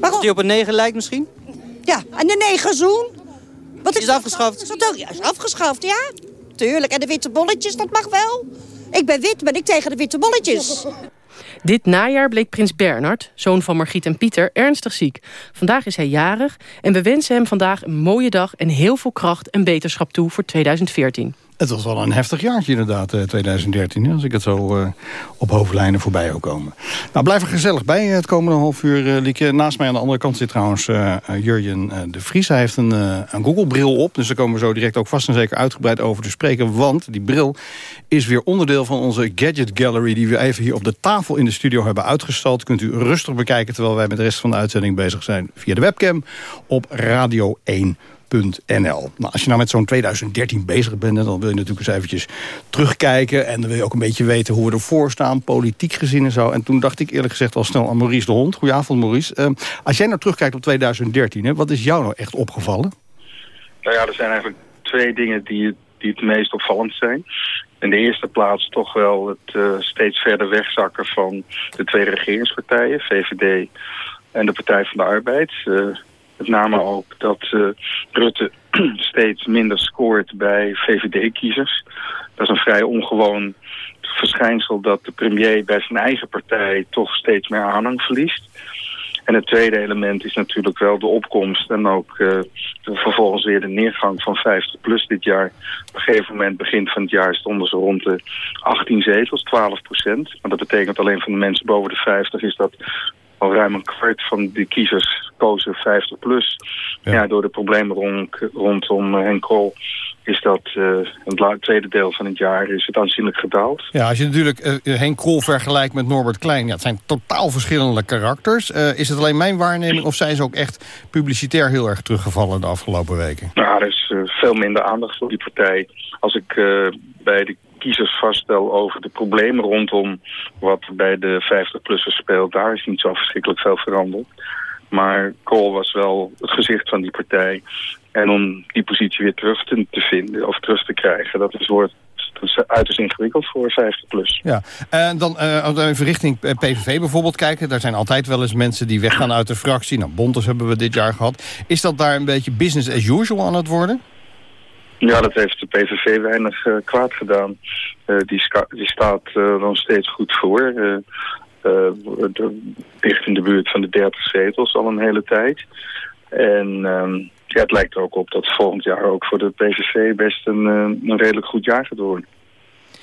Waarom? Die op een negen lijkt misschien? Ja, en de negerzoen? Wat is afgeschaft? Is, dat ook, ja, is afgeschaft, ja. Tuurlijk. En de witte bolletjes, dat mag wel. Ik ben wit, ben ik tegen de witte bolletjes. Dit najaar bleek prins Bernard, zoon van Margriet en Pieter, ernstig ziek. Vandaag is hij jarig en we wensen hem vandaag een mooie dag... en heel veel kracht en beterschap toe voor 2014. Het was wel een heftig jaartje inderdaad, 2013. Eh, als ik het zo uh, op hoofdlijnen voorbij wil komen. Nou, blijf er gezellig bij het komende half uur, uh. Naast mij aan de andere kant zit trouwens uh, Jurjen de Vries. Hij heeft een, een Google-bril op. Dus daar komen we zo direct ook vast en zeker uitgebreid over te spreken. Want die bril is weer onderdeel van onze Gadget Gallery... die we even hier op de tafel in de studio hebben uitgestald. Kunt u rustig bekijken terwijl wij met de rest van de uitzending bezig zijn... via de webcam op Radio 1. Nou, als je nou met zo'n 2013 bezig bent... dan wil je natuurlijk eens eventjes terugkijken... en dan wil je ook een beetje weten hoe we ervoor staan... politiek gezien en zo. En toen dacht ik eerlijk gezegd al snel aan Maurice de Hond. Goedenavond, Maurice. Uh, als jij nou terugkijkt op 2013, hè, wat is jou nou echt opgevallen? Nou ja, er zijn eigenlijk twee dingen die, die het meest opvallend zijn. In de eerste plaats toch wel het uh, steeds verder wegzakken van de twee regeringspartijen, VVD en de Partij van de Arbeid. Uh, met name ook dat uh, Rutte steeds minder scoort bij VVD-kiezers. Dat is een vrij ongewoon verschijnsel dat de premier bij zijn eigen partij toch steeds meer aanhang verliest. En het tweede element is natuurlijk wel de opkomst en ook uh, vervolgens weer de neergang van 50 plus dit jaar. Op een gegeven moment, begin van het jaar, stonden ze rond de 18 zetels, 12 procent. Maar dat betekent alleen van de mensen boven de 50 is dat al ruim een kwart van de kiezers kozen 50 plus. Ja. door de problemen rond, rondom uh, Henk Krol is dat uh, het tweede deel van het jaar is het aanzienlijk gedaald. Ja, als je natuurlijk uh, Henk Krol vergelijkt met Norbert Klein... Ja, het zijn totaal verschillende karakters. Uh, is het alleen mijn waarneming of zijn ze ook echt publicitair heel erg teruggevallen de afgelopen weken? Nou, er is veel minder aandacht voor die partij. Als ik bij de kiezers vaststel over de problemen rondom wat bij de 50-plussers speelt, daar is niet zo verschrikkelijk veel veranderd. Maar Kool was wel het gezicht van die partij. En om die positie weer terug te, vinden of terug te krijgen, dat is, wordt dat is uiterst ingewikkeld voor 50 plus. Ja, en dan uh, even richting PVV bijvoorbeeld kijken. Daar zijn altijd wel eens mensen die weggaan uit de fractie. Nou, Bontes hebben we dit jaar gehad. Is dat daar een beetje business as usual aan het worden? Ja, dat heeft de PVV weinig uh, kwaad gedaan. Uh, die, die, staat uh, dan steeds goed voor. dicht in de buurt van de 30 zetels al een hele tijd. En ehm, ja, het lijkt er ook op dat volgend jaar ook voor de PVV best een, een redelijk goed jaar gaat worden.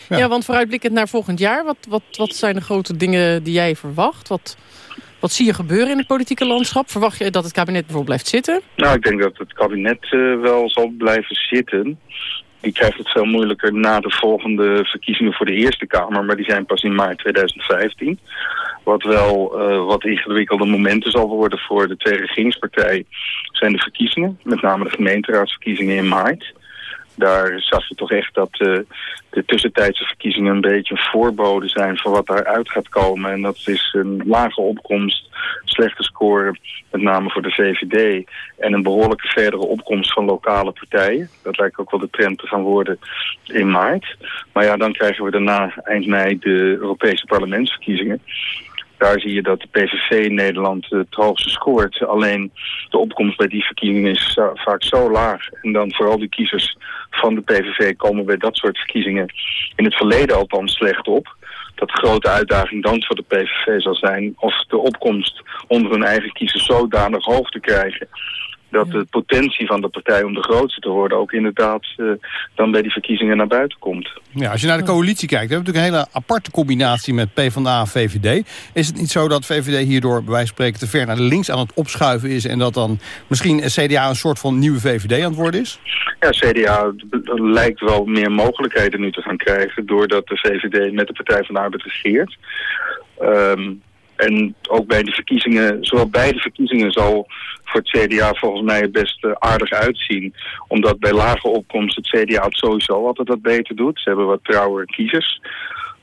Ja. ja, want vooruitblikkend naar volgend jaar, wat, wat, wat zijn de grote dingen die jij verwacht? Wat, wat zie je gebeuren in het politieke landschap? Verwacht je dat het kabinet bijvoorbeeld blijft zitten? Nou, ik denk dat het kabinet uh, wel zal blijven zitten. Die krijgt het veel moeilijker na de volgende verkiezingen voor de Eerste Kamer. Maar die zijn pas in maart 2015. Wat wel uh, wat ingewikkelde momenten zal worden voor de twee regeringspartijen zijn de verkiezingen. Met name de gemeenteraadsverkiezingen in maart daar zag je toch echt dat uh, de tussentijdse verkiezingen een beetje een voorbode zijn van wat daaruit gaat komen. En dat is een lage opkomst, slechte score, met name voor de VVD. En een behoorlijke verdere opkomst van lokale partijen. Dat lijkt ook wel de trend te gaan worden in maart. Maar ja, dan krijgen we daarna eind mei de Europese parlementsverkiezingen. Daar zie je dat de PVV in Nederland het hoogste scoort. Alleen de opkomst bij die verkiezingen is vaak zo laag. En dan vooral de kiezers van de PVV komen bij dat soort verkiezingen in het verleden althans slecht op. Dat de grote uitdaging dan voor de PVV zal zijn of de opkomst onder hun eigen kiezers zodanig hoog te krijgen dat de potentie van de partij om de grootste te worden ook inderdaad uh, dan bij die verkiezingen naar buiten komt. Ja, als je naar de coalitie kijkt, we hebben natuurlijk een hele aparte combinatie met PvdA en VVD. Is het niet zo dat VVD hierdoor bij wijze van spreken te ver naar links aan het opschuiven is en dat dan misschien CDA een soort van nieuwe VVD aan het worden is? Ja, CDA lijkt wel meer mogelijkheden nu te gaan krijgen doordat de VVD met de Partij van de Arbeid regeert. Um, en ook bij de verkiezingen, zowel bij de verkiezingen zal voor het CDA volgens mij best uh, aardig uitzien. Omdat bij lage opkomst het CDA het sowieso altijd wat beter doet. Ze hebben wat trouwer kiezers.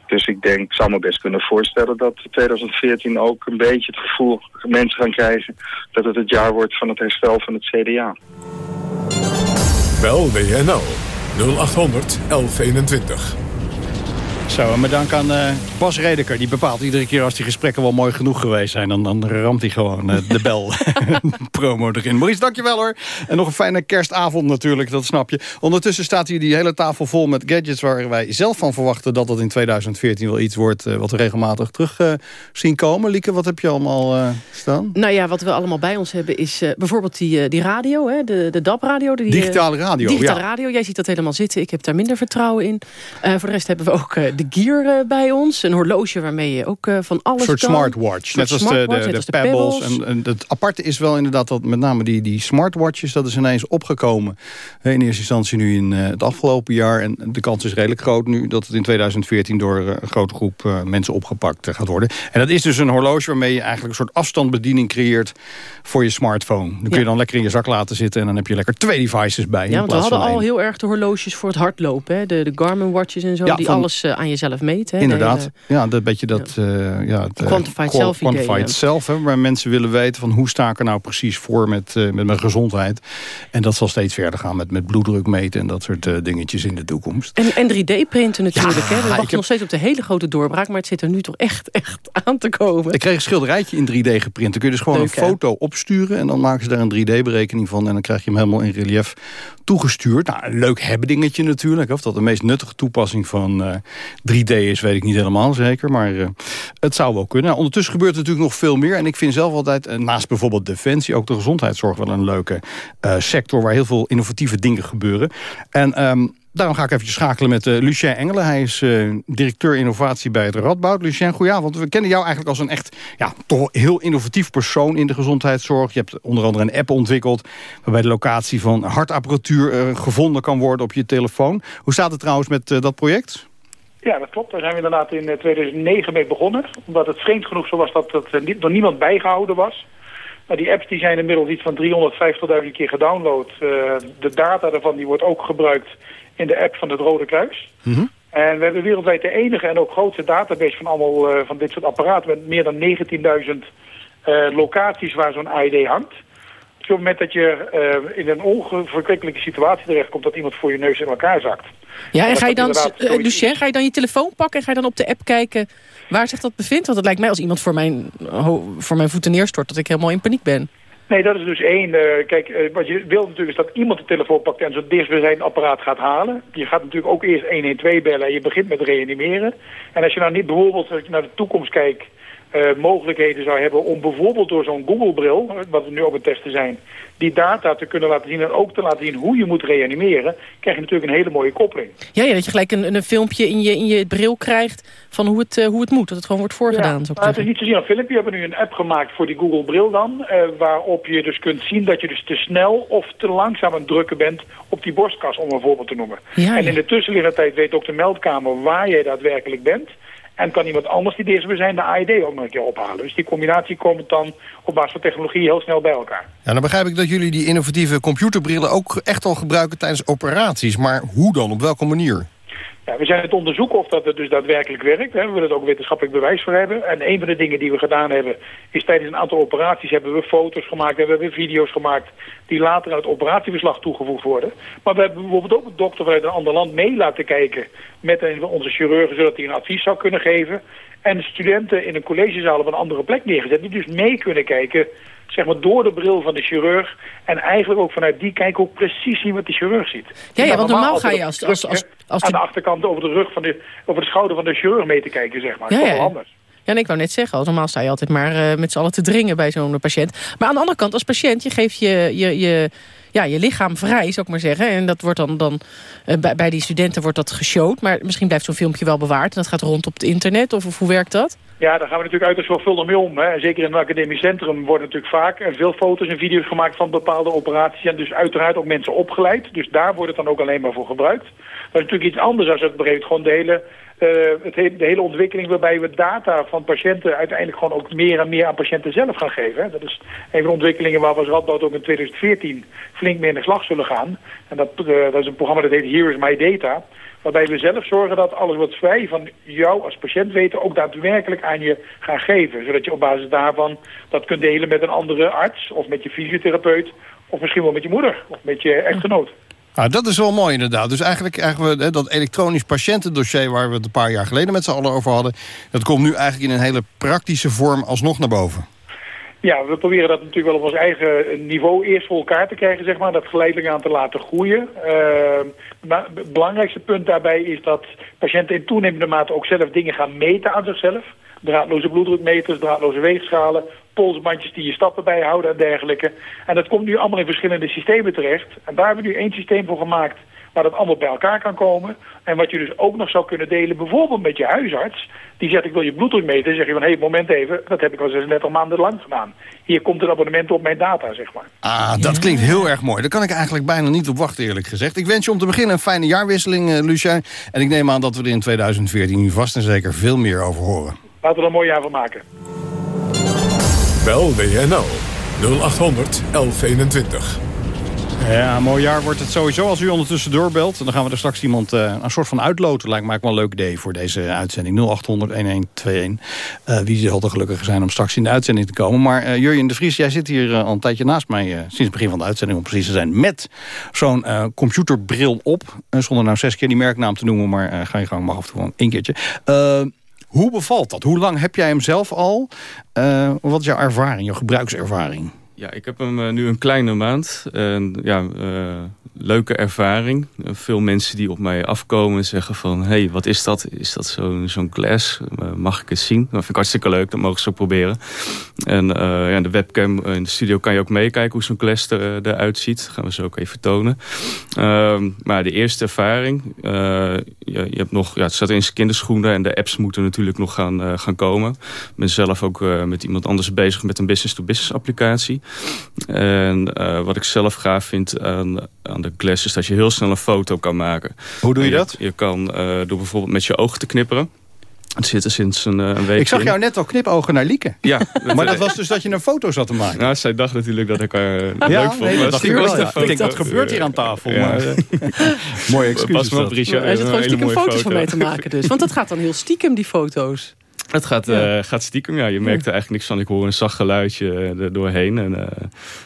Dus ik denk, ik zou me best kunnen voorstellen dat 2014 ook een beetje het gevoel mensen gaan krijgen dat het het jaar wordt van het herstel van het CDA. Bel WNL 0800 1121. Zo, en met dank aan uh, Bas Redeker. Die bepaalt iedere keer als die gesprekken wel mooi genoeg geweest zijn... dan, dan ramt hij gewoon uh, de bel promo erin. Maurice, dankjewel hoor. En nog een fijne kerstavond natuurlijk, dat snap je. Ondertussen staat hier die hele tafel vol met gadgets... waar wij zelf van verwachten dat dat in 2014 wel iets wordt... Uh, wat we regelmatig terug zien komen. Lieke, wat heb je allemaal staan? Nou ja, wat we allemaal bij ons hebben is bijvoorbeeld die, die radio, hè, de, de DAB-radio. Digitale radio, Digitale radio, jij ziet dat helemaal zitten. Ik heb daar minder vertrouwen in. voor de rest hebben we ook de gear uh, bij ons. Een horloge waarmee je ook uh, van alles Een soort kan. smartwatch. Net als de, de, de, Pebbles. En, en, het aparte is wel inderdaad dat met name die, die smartwatches... dat is ineens opgekomen in eerste instantie nu in uh, het afgelopen jaar. En de kans is redelijk groot nu dat het in 2014... door een grote groep mensen opgepakt gaat worden. En dat is dus een horloge waarmee je eigenlijk een soort afstandsbediening creëert... voor je smartphone. Dan kun je dan lekker in je zak laten zitten... en dan heb je lekker twee devices bij. Ja, want we hadden al heel erg de horloges voor het hardlopen. Hè? De, de Garmin watches en zo, ja, die van, alles aan jezelf meten. Inderdaad, hele, ja, dat beetje dat... Ja. Uh, ja, het, quantified self Quantified self, hè, waar mensen willen weten van hoe sta ik er nou precies voor met, uh, met mijn gezondheid. En dat zal steeds verder gaan met, met bloeddruk meten en dat soort uh, dingetjes in de toekomst. En, en 3D-printen natuurlijk. Ja, hè? We wachten heb... nog steeds op de hele grote doorbraak, maar het zit er nu toch echt, echt aan te komen. Ik kreeg een schilderijtje in 3D geprint. Dan kun je dus gewoon Leuk, een foto opsturen en dan maken ze daar een 3D-berekening van en dan krijg je hem helemaal in relief toegestuurd. Nou, een leuk hebben dingetje natuurlijk. Of dat de meest nuttige toepassing van uh, 3D is, weet ik niet helemaal zeker. Maar uh, het zou wel kunnen. Ondertussen gebeurt er natuurlijk nog veel meer. En ik vind zelf altijd, uh, naast bijvoorbeeld Defensie... ook de gezondheidszorg wel een leuke sector... waar heel veel innovatieve dingen gebeuren. En um, Daarom ga ik even schakelen met uh, Lucien Engelen. Hij is uh, directeur innovatie bij het Radboud. Lucien, goedenavond. We kennen jou eigenlijk als een echt ja, toch heel innovatief persoon in de gezondheidszorg. Je hebt onder andere een app ontwikkeld... waarbij de locatie van hartapparatuur uh, gevonden kan worden op je telefoon. Hoe staat het trouwens met dat project? Ja, dat klopt. Daar zijn we inderdaad in 2009 mee begonnen. Omdat het vreemd genoeg zo was dat niet, door niemand bijgehouden was. Maar die apps die zijn inmiddels iets van 350.000 keer gedownload. de data daarvan die wordt ook gebruikt in de app van het Rode Kruis. Mm -hmm. En we hebben wereldwijd de enige en ook grootste database van allemaal uh, van dit soort apparaten... met meer dan 19.000 uh, locaties waar zo'n AID hangt. Op het moment dat je uh, in een onverkwikkelijke situatie terechtkomt... dat iemand voor je neus in elkaar zakt. Ja, en ga je dan, Lucien, ga je dan je telefoon pakken en ga je dan op de app kijken waar zich dat bevindt? Want het lijkt mij als iemand voor mijn, voor mijn voeten neerstort dat ik helemaal in paniek ben. Nee, dat is dus één. Uh, kijk, uh, wat je wil natuurlijk is dat iemand de telefoon pakt en zo dichtstbijzijn apparaat gaat halen. Je gaat natuurlijk ook eerst 112 bellen en je begint met reanimeren. En als je nou niet bijvoorbeeld als je naar de toekomst kijkt, uh, mogelijkheden zou hebben om bijvoorbeeld door zo'n Google-bril, wat we nu ook aan het testen zijn, die data te kunnen laten zien en ook te laten zien hoe je moet reanimeren, krijg je natuurlijk een hele mooie koppeling. Ja, ja dat je gelijk een, een filmpje in je, in je bril krijgt van hoe het, uh, hoe het moet, dat het gewoon wordt voorgedaan. Ja, het is niet zozeer een filmpje, we hebben nu een app gemaakt voor die Google-bril dan, uh, waarop je dus kunt zien dat je dus te snel of te langzaam aan het drukken bent op die borstkas, om een voorbeeld te noemen. Ja, en in de tussenliggende tijd weet ook de meldkamer waar jij daadwerkelijk bent. En kan iemand anders die deze zijn de AID ook nog een keer ophalen. Dus die combinatie komt dan op basis van technologie heel snel bij elkaar. Ja, dan begrijp ik dat jullie die innovatieve computerbrillen ook echt al gebruiken tijdens operaties. Maar hoe dan? Op welke manier? We zijn het onderzoeken of dat het dus daadwerkelijk werkt. We willen er ook wetenschappelijk bewijs voor hebben. En een van de dingen die we gedaan hebben... is tijdens een aantal operaties hebben we foto's gemaakt... hebben we video's gemaakt die later aan het operatieverslag toegevoegd worden. Maar we hebben bijvoorbeeld ook een dokter vanuit een ander land mee laten kijken... met een van onze chirurgen, zodat hij een advies zou kunnen geven. En studenten in een collegezaal op een andere plek neergezet... die dus mee kunnen kijken zeg maar door de bril van de chirurg. En eigenlijk ook vanuit die kijken ook precies zien wat de chirurg ziet. Ja, ja want normaal ga je als... als, als, als Aan de achterkant over de rug van de, over de schouder van de chirurg mee te kijken, zeg maar. Ja, ja. anders. Ja, en ik wou net zeggen, al normaal sta je altijd maar uh, met z'n allen te dringen bij zo'n patiënt. Maar aan de andere kant, als patiënt, je geeft je, je, je, ja, je lichaam vrij, zou ik maar zeggen. En dat wordt dan, dan uh, bij, die studenten wordt dat geshowd. Maar misschien blijft zo'n filmpje wel bewaard en dat gaat rond op het internet. Of, hoe werkt dat? Ja, daar gaan we natuurlijk uiterst zorgvuldig mee om. Hè. Zeker in het academisch centrum worden natuurlijk vaak veel foto's en video's gemaakt van bepaalde operaties. En dus uiteraard ook mensen opgeleid. Dus daar wordt het dan ook alleen maar voor gebruikt. Dat is natuurlijk iets anders als het begeeft gewoon de hele, uh, het he de hele ontwikkeling waarbij we data van patiënten uiteindelijk gewoon ook meer en meer aan patiënten zelf gaan geven. Dat is een van de ontwikkelingen waar we als Radboud ook in 2014 flink mee in de slag zullen gaan. En dat, uh, dat is een programma dat heet Here is My Data. Waarbij we zelf zorgen dat alles wat wij van jou als patiënt weten ook daadwerkelijk aan je gaan geven. Zodat je op basis daarvan dat kunt delen met een andere arts of met je fysiotherapeut of misschien wel met je moeder of met je echtgenoot. Nou, dat is wel mooi inderdaad. Dus eigenlijk, eigenlijk hè, dat elektronisch patiëntendossier... waar we het een paar jaar geleden met z'n allen over hadden... dat komt nu eigenlijk in een hele praktische vorm alsnog naar boven. Ja, we proberen dat natuurlijk wel op ons eigen niveau eerst voor elkaar te krijgen, zeg maar. Dat geleidelijk aan te laten groeien. Uh, maar het belangrijkste punt daarbij is dat patiënten in toenemende mate ook zelf dingen gaan meten aan zichzelf. Draadloze bloeddrukmeters, draadloze weegschalen, polsbandjes die je stappen bijhouden en dergelijke. En dat komt nu allemaal in verschillende systemen terecht. En daar hebben we nu één systeem voor gemaakt waar dat allemaal bij elkaar kan komen. En wat je dus ook nog zou kunnen delen, bijvoorbeeld met je huisarts. Die zegt, ik wil je bloeddruk meten. Dan zeg je van, hé, hey, moment even, dat heb ik al 36 maanden lang gedaan. Hier komt een abonnement op mijn data, zeg maar. Ah, dat klinkt heel erg mooi. Daar kan ik eigenlijk bijna niet op wachten, eerlijk gezegd. Ik wens je om te beginnen een fijne jaarwisseling, uh, Lucien. En ik neem aan dat we er in 2014 nu vast en zeker veel meer over horen. Laten we er een mooi jaar van maken. Bel WNL 0800 1121. Ja, een mooi jaar wordt het sowieso als u ondertussen doorbelt. Dan gaan we er straks iemand uh, een soort van uitloten. Lijkt mij wel een leuk idee voor deze uitzending. 0800-1121. Uh, wie zal er gelukkig zijn om straks in de uitzending te komen. Maar uh, Jurjen de Vries, jij zit hier uh, al een tijdje naast mij... sinds het begin van de uitzending om precies te zijn... met zo'n computerbril op. zonder nou zes keer die merknaam te noemen... maar ga je gang maar af en toe gewoon één keertje. Hoe bevalt dat? Hoe lang heb jij hem zelf al? wat is jouw ervaring, jouw gebruikservaring? Ja, ik heb hem uh, nu een kleine maand. Ja, uh, leuke ervaring. Veel mensen die op mij afkomen en zeggen van... hey, wat is dat? Is dat zo'n zo'n class? mag ik het zien? Dat vind ik hartstikke leuk, dat mogen ze ook proberen. En ja, de webcam in de studio kan je ook meekijken... hoe zo'n class er, eruit ziet. Gaan we zo ook even tonen. Ehm, maar de eerste ervaring... je, je, hebt nog, ja, het staat in zijn kinderschoenen... en de apps moeten natuurlijk nog gaan, gaan komen. Ik ben zelf ook met iemand anders bezig... met een business-to-business applicatie. En uh, wat ik zelf gaaf vind aan, aan de Glass... is dat je heel snel een foto kan maken. Hoe doe je, je dat? Je kan uh, door bijvoorbeeld met je ogen te knipperen. Het zit er sinds een, een week Ik zag jou net al knipogen naar Lieke. Ja. maar dat was dus dat je een foto zat te maken. Nou, zij dacht natuurlijk dat ik haar uh, ja, leuk vond. Nee, dat, dat, was ja. ik dat gebeurt hier aan tafel. Ja. Maar, mooi excuus. Pas maar op, Richard. Hij zit gewoon stiekem foto's foto. van mij te maken dus. Want dat gaat dan heel stiekem, die foto's. Het gaat, ja. uh, gaat stiekem, ja. Je merkt er eigenlijk niks van. Ik hoor een zacht geluidje er doorheen. En uh,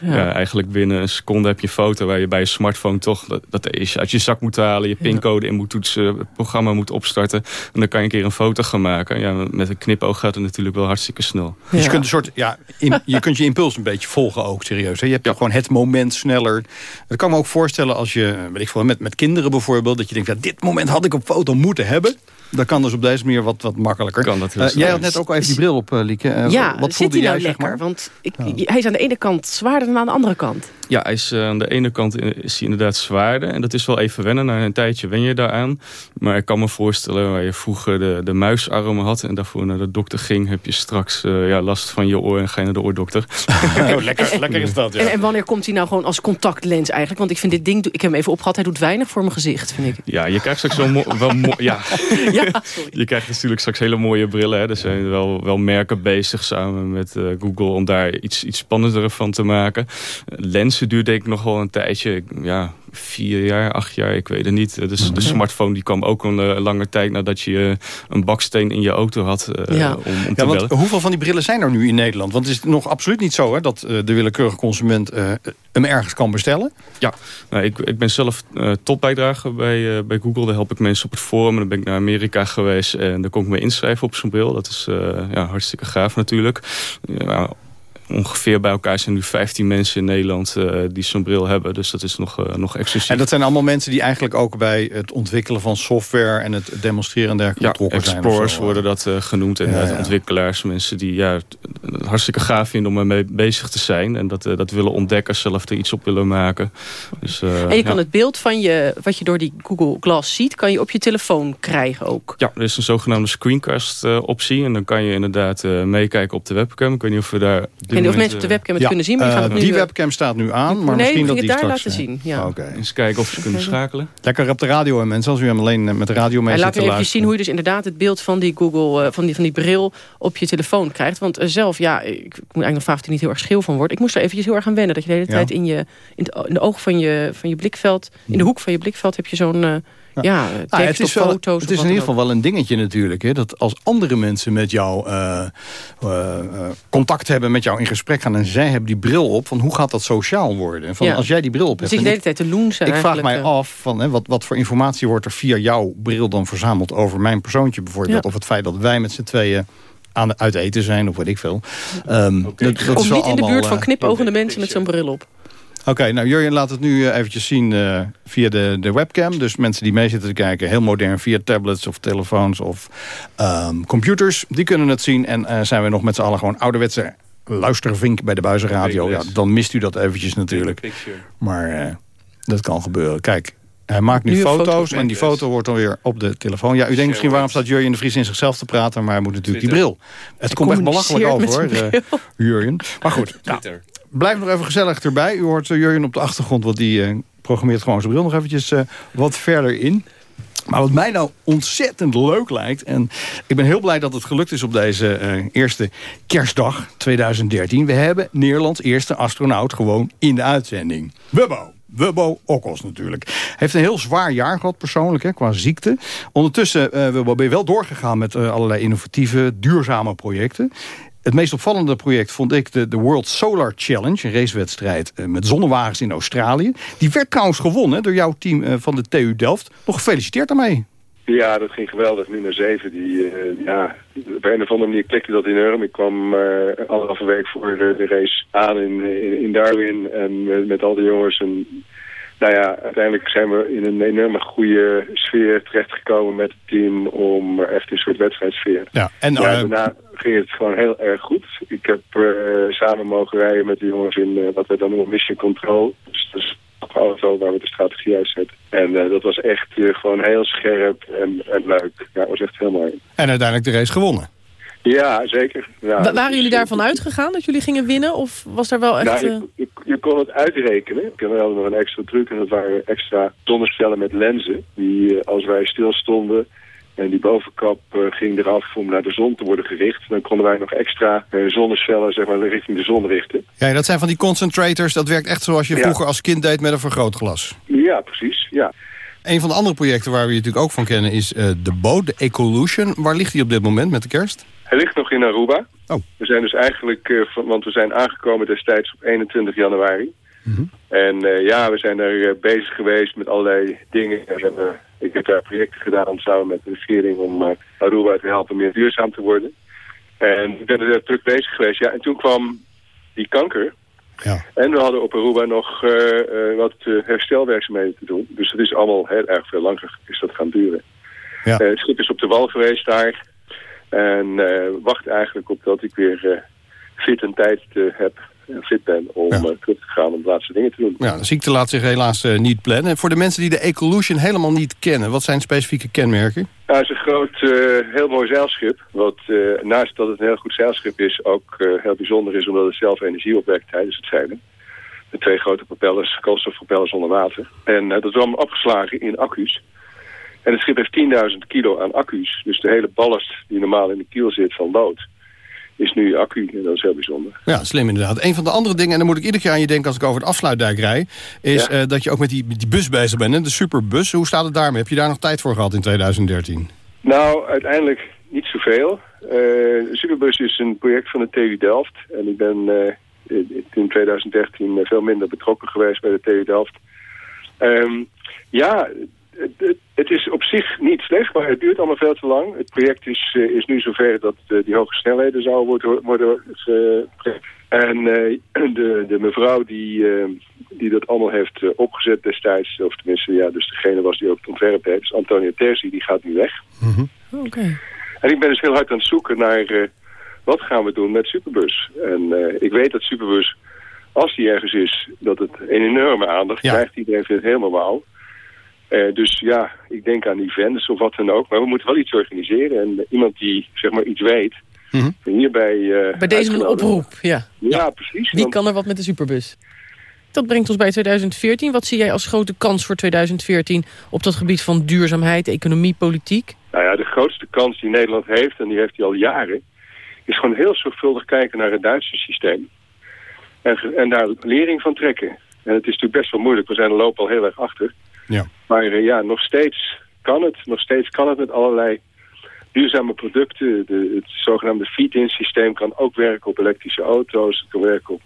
ja. ja. eigenlijk binnen een seconde heb je een foto... waar je bij je smartphone toch dat, dat is, uit je zak moet halen... je pincode in moet toetsen, het programma moet opstarten... en dan kan je een keer een foto gaan maken. Ja, met een knipoog gaat het natuurlijk wel hartstikke snel. Dus je kunt, een soort, ja, in, je kunt je impuls een beetje volgen ook, serieus. Hè? Je hebt gewoon het moment sneller. Dat kan me ook voorstellen als je, weet ik veel, met, met kinderen bijvoorbeeld... dat je denkt, ja, dit moment had ik op foto moeten hebben... Dat kan dus op deze manier wat, wat makkelijker. Kan dat uh, jij had net ook al even die bril op, uh, Lieke. Uh, ja, wat zit hij jij, nou zeg lekker? maar? Want ik, hij is aan de ene kant zwaarder dan aan de andere kant. Ja, hij is, aan de ene kant is hij inderdaad zwaarder. En dat is wel even wennen. Na een tijdje wen je daaraan. Maar ik kan me voorstellen, waar je vroeger de, de muisarmen had... en daarvoor naar de dokter ging... heb je straks ja, last van je oor en ga je naar de oordokter. oh, lekker, en, lekker is dat, ja. En, en, wanneer komt hij nou gewoon als contactlens eigenlijk? Want ik vind dit ding, ik heb hem even opgehad... hij doet weinig voor mijn gezicht, vind ik. Ja, je krijgt straks wel, mo wel mo ja. ja, je krijgt natuurlijk straks hele mooie brillen. Hè. Er zijn wel, wel merken bezig samen met uh, Google om daar iets, iets spannender van te maken. Lenzen duurt denk ik nog wel een tijdje. Ja, vier jaar, acht jaar, ik weet het niet. Dus de smartphone die kwam ook een uh, lange tijd nadat je uh, een baksteen in je auto had uh, ja. om, om ja, te want bellen. Hoeveel van die brillen zijn er nu in Nederland? Want het is nog absoluut niet zo hè, dat de willekeurige consument hem ergens kan bestellen. Ja, nou, ik, ik ben zelf topbijdrager bij, bij Google. Daar help ik mensen op het forum. En dan ben ik naar Amerika geweest en daar kon ik me inschrijven op zo'n bril. Dat is ja, hartstikke gaaf natuurlijk. Ja, ongeveer bij elkaar zijn nu 15 mensen in Nederland uh, die zo'n bril hebben. Dus dat is nog, uh, nog exclusief. En dat zijn allemaal mensen die eigenlijk ook bij het ontwikkelen van software... en het demonstreren en dergelijke ja, betrokken zijn. explorers worden dat uh, genoemd. En ja, ja. ontwikkelaars, mensen die ja, hartstikke gaaf vinden om ermee bezig te zijn. En dat, dat willen ontdekken, zelf er iets op willen maken. Dus, en je kan het beeld van je, wat je door die Google Glass ziet... kan je op je telefoon krijgen ook. Ja, er is een zogenaamde screencast optie. En dan kan je inderdaad meekijken op de webcam. Ik weet niet of we daar... Ik weet niet of mensen op de webcam het ja, kunnen zien. Maar uh, nu, die webcam staat nu aan. Maar nee, misschien dat die daar straks, laten zien. Ja. Okay. Eens kijken of ze kunnen schakelen. Lekker op de radio en mensen. Als u hem alleen met de radio mee en zit Laten we even zien hoe je dus inderdaad het beeld van die Google, uh, van, die, van die bril op je telefoon krijgt. Want uh, zelf, ja, ik, ik moet eigenlijk nog vragen of er niet heel erg schil van wordt. Ik moest er eventjes heel erg aan wennen. Dat je de hele tijd in, je, in, de, in de oog van je, van je blikveld, in de hoek van je blikveld heb je zo'n ja, ja tekst nou, het is wel, foto's. Het is in ieder geval wel een dingetje natuurlijk. Hè, dat als andere mensen met jou uh, uh, contact hebben, met jou in gesprek gaan... en zij hebben die bril op, van hoe gaat dat sociaal worden? Van, ja. Als jij die bril op hebt... Zit je de hele tijd te loensen Ik vraag mij af, van, hè, wat, wat voor informatie wordt er via jouw bril dan verzameld... over mijn persoontje bijvoorbeeld. Ja. Of het feit dat wij met z'n tweeën aan uit eten zijn, of weet ik veel. Um, okay. dat, dat Kom niet in de buurt van knipogende mensen met zo'n bril op. Oké, okay, nou Jurjen laat het nu eventjes zien uh, via de, de webcam. Dus mensen die mee zitten te kijken, heel modern via tablets of telefoons of um, computers. Die kunnen het zien en uh, zijn we nog met z'n allen gewoon ouderwetse luistervink bij de Buizenradio. Ja, dan mist u dat eventjes natuurlijk. Maar uh, dat kan gebeuren. Kijk, hij maakt nu, nu foto's foto en die foto wordt dan weer op de telefoon. Ja, u denkt misschien waarom staat Jurjen de Vries in zichzelf te praten... maar hij moet natuurlijk die bril. Het komt echt belachelijk over, hoor, Jurjen. Maar goed, nou, blijf nog even gezellig erbij. U hoort uh, Jurjen op de achtergrond, want die uh, programmeert gewoon zijn bril nog eventjes uh, wat verder in. Maar wat mij nou ontzettend leuk lijkt... en ik ben heel blij dat het gelukt is op deze eerste kerstdag 2013... we hebben Nederlands eerste astronaut gewoon in de uitzending. Wubbo. Wubbo Okkels natuurlijk. Heeft een heel zwaar jaar gehad persoonlijk hè, qua ziekte. Ondertussen uh, Wubbo, ben je wel doorgegaan met allerlei innovatieve, duurzame projecten. Het meest opvallende project vond ik de, de World Solar Challenge. Een racewedstrijd uh, met zonnewagens in Australië. Die werd trouwens gewonnen door jouw team uh, van de TU Delft. Nog gefeliciteerd daarmee. Ja, dat ging geweldig. Nu naar zeven. Die, uh, ja, op een of andere manier klikte dat enorm. Ik kwam anderhalve week voor de, race aan in, in, in Darwin. En met, met al die jongens. En nou ja, uiteindelijk zijn we in een enorme goede sfeer terechtgekomen met het team om echt een soort wedstrijdsfeer. Ja, en ja, daarna ging het gewoon heel erg goed. Ik heb uh, samen mogen rijden met de jongens in uh, wat we dan noemen mission control. Dus dat is auto waar we de strategie uitzetten. En uh, dat was echt gewoon heel scherp en, en leuk. Ja, dat was echt heel mooi. En uiteindelijk de race gewonnen. Ja, zeker. Ja, waren jullie daarvan uitgegaan dat jullie gingen winnen? Of was daar wel echt... Nou, je, je, je, kon het uitrekenen. We hadden nog een extra truc en dat waren extra zonnestellen met lenzen. Die als wij stilstonden en die bovenkap uh, ging eraf om naar de zon te worden gericht. Dan konden wij nog extra uh, zonnecellen zeg maar, richting de zon richten. Ja, dat zijn van die concentrators. Dat werkt echt zoals je ja. vroeger als kind deed met een vergrootglas. Ja, precies. Ja. Een van de andere projecten waar we je natuurlijk ook van kennen is uh, de boot, de Ecolution. Waar ligt die op dit moment met de kerst? Hij ligt nog in Aruba. Oh. We zijn dus eigenlijk, uh, van, want we zijn aangekomen destijds op 21 januari. Mm -hmm. En uh, ja, we zijn er uh, bezig geweest met allerlei dingen. We hebben, ik heb daar projecten gedaan samen met de regering om Aruba te helpen meer duurzaam te worden. En ik ben er druk bezig geweest. Ja, en toen kwam die kanker. Ja. En we hadden op Aruba nog wat herstelwerkzaamheden te doen. Dus het is allemaal heel erg veel langer is dat gaan duren. Ja. het schip is op de wal geweest daar. En uh, wacht eigenlijk op dat ik weer uh, fit en tijd uh, heb en fit ben om ja. terug te gaan om de laatste dingen te doen. Ja, de ziekte laat zich helaas niet plannen. Voor de mensen die de Ecolution helemaal niet kennen, wat zijn specifieke kenmerken? Nou, het is een groot, heel mooi zeilschip. Wat naast dat het een heel goed zeilschip is, ook heel bijzonder is omdat het zelf energie opwekt tijdens het zeilen. Met twee grote propellers, koolstofpropellers onder water. En dat is allemaal opgeslagen in accu's. En het schip heeft 10.000 kilo aan accu's. Dus de hele ballast die normaal in de kiel zit van lood is nu accu. En dat is heel bijzonder. Ja, slim inderdaad. Een van de andere dingen, en dan moet ik iedere keer aan je denken als ik over het afsluitdijk rij... is ja. uh, dat je ook met die, met die bus bezig bent, hè? de superbus. Hoe staat het daarmee? Heb je daar nog tijd voor gehad in 2013? Nou, uiteindelijk niet zoveel. Uh, de superbus is een project van de TU Delft. En ik ben uh, in 2013 veel minder betrokken geweest bij de TU Delft. Um, ja, het, is op zich niet slecht, maar het duurt allemaal veel te lang. Het project is, uh, is nu zover dat uh, die hoge snelheden zouden worden, worden. En uh, de, de mevrouw die, die dat allemaal heeft opgezet destijds, of tenminste, ja, dus degene was die ook het ontwerp dus Antonia Terzi, die gaat nu weg. Mm Oké. Okay. En ik ben dus heel hard aan het zoeken naar wat gaan we doen met Superbus. En ik weet dat Superbus, als die ergens is, dat het een enorme aandacht ja. krijgt. Iedereen vindt het helemaal wauw. Uh, dus ja, ik denk aan events of wat dan ook. Maar we moeten wel iets organiseren. En iemand die zeg maar iets weet, mm -hmm. hierbij... Uh, Bij deze een oproep, ja. Ja, precies. Wie kan er wat met de superbus? Dat brengt ons bij 2014. Wat zie jij als grote kans voor 2014 op dat gebied van duurzaamheid, economie, politiek? Nou ja, de grootste kans die Nederland heeft, en die heeft hij al jaren... is gewoon heel zorgvuldig kijken naar het Duitse systeem. En, en daar lering van trekken. En het is natuurlijk best wel moeilijk. We zijn er lopen al heel erg achter. Ja. Maar uh, ja, nog steeds kan het. Nog steeds kan het met allerlei duurzame producten. De, het zogenaamde feed-in systeem kan ook werken op elektrische auto's. Het kan werken op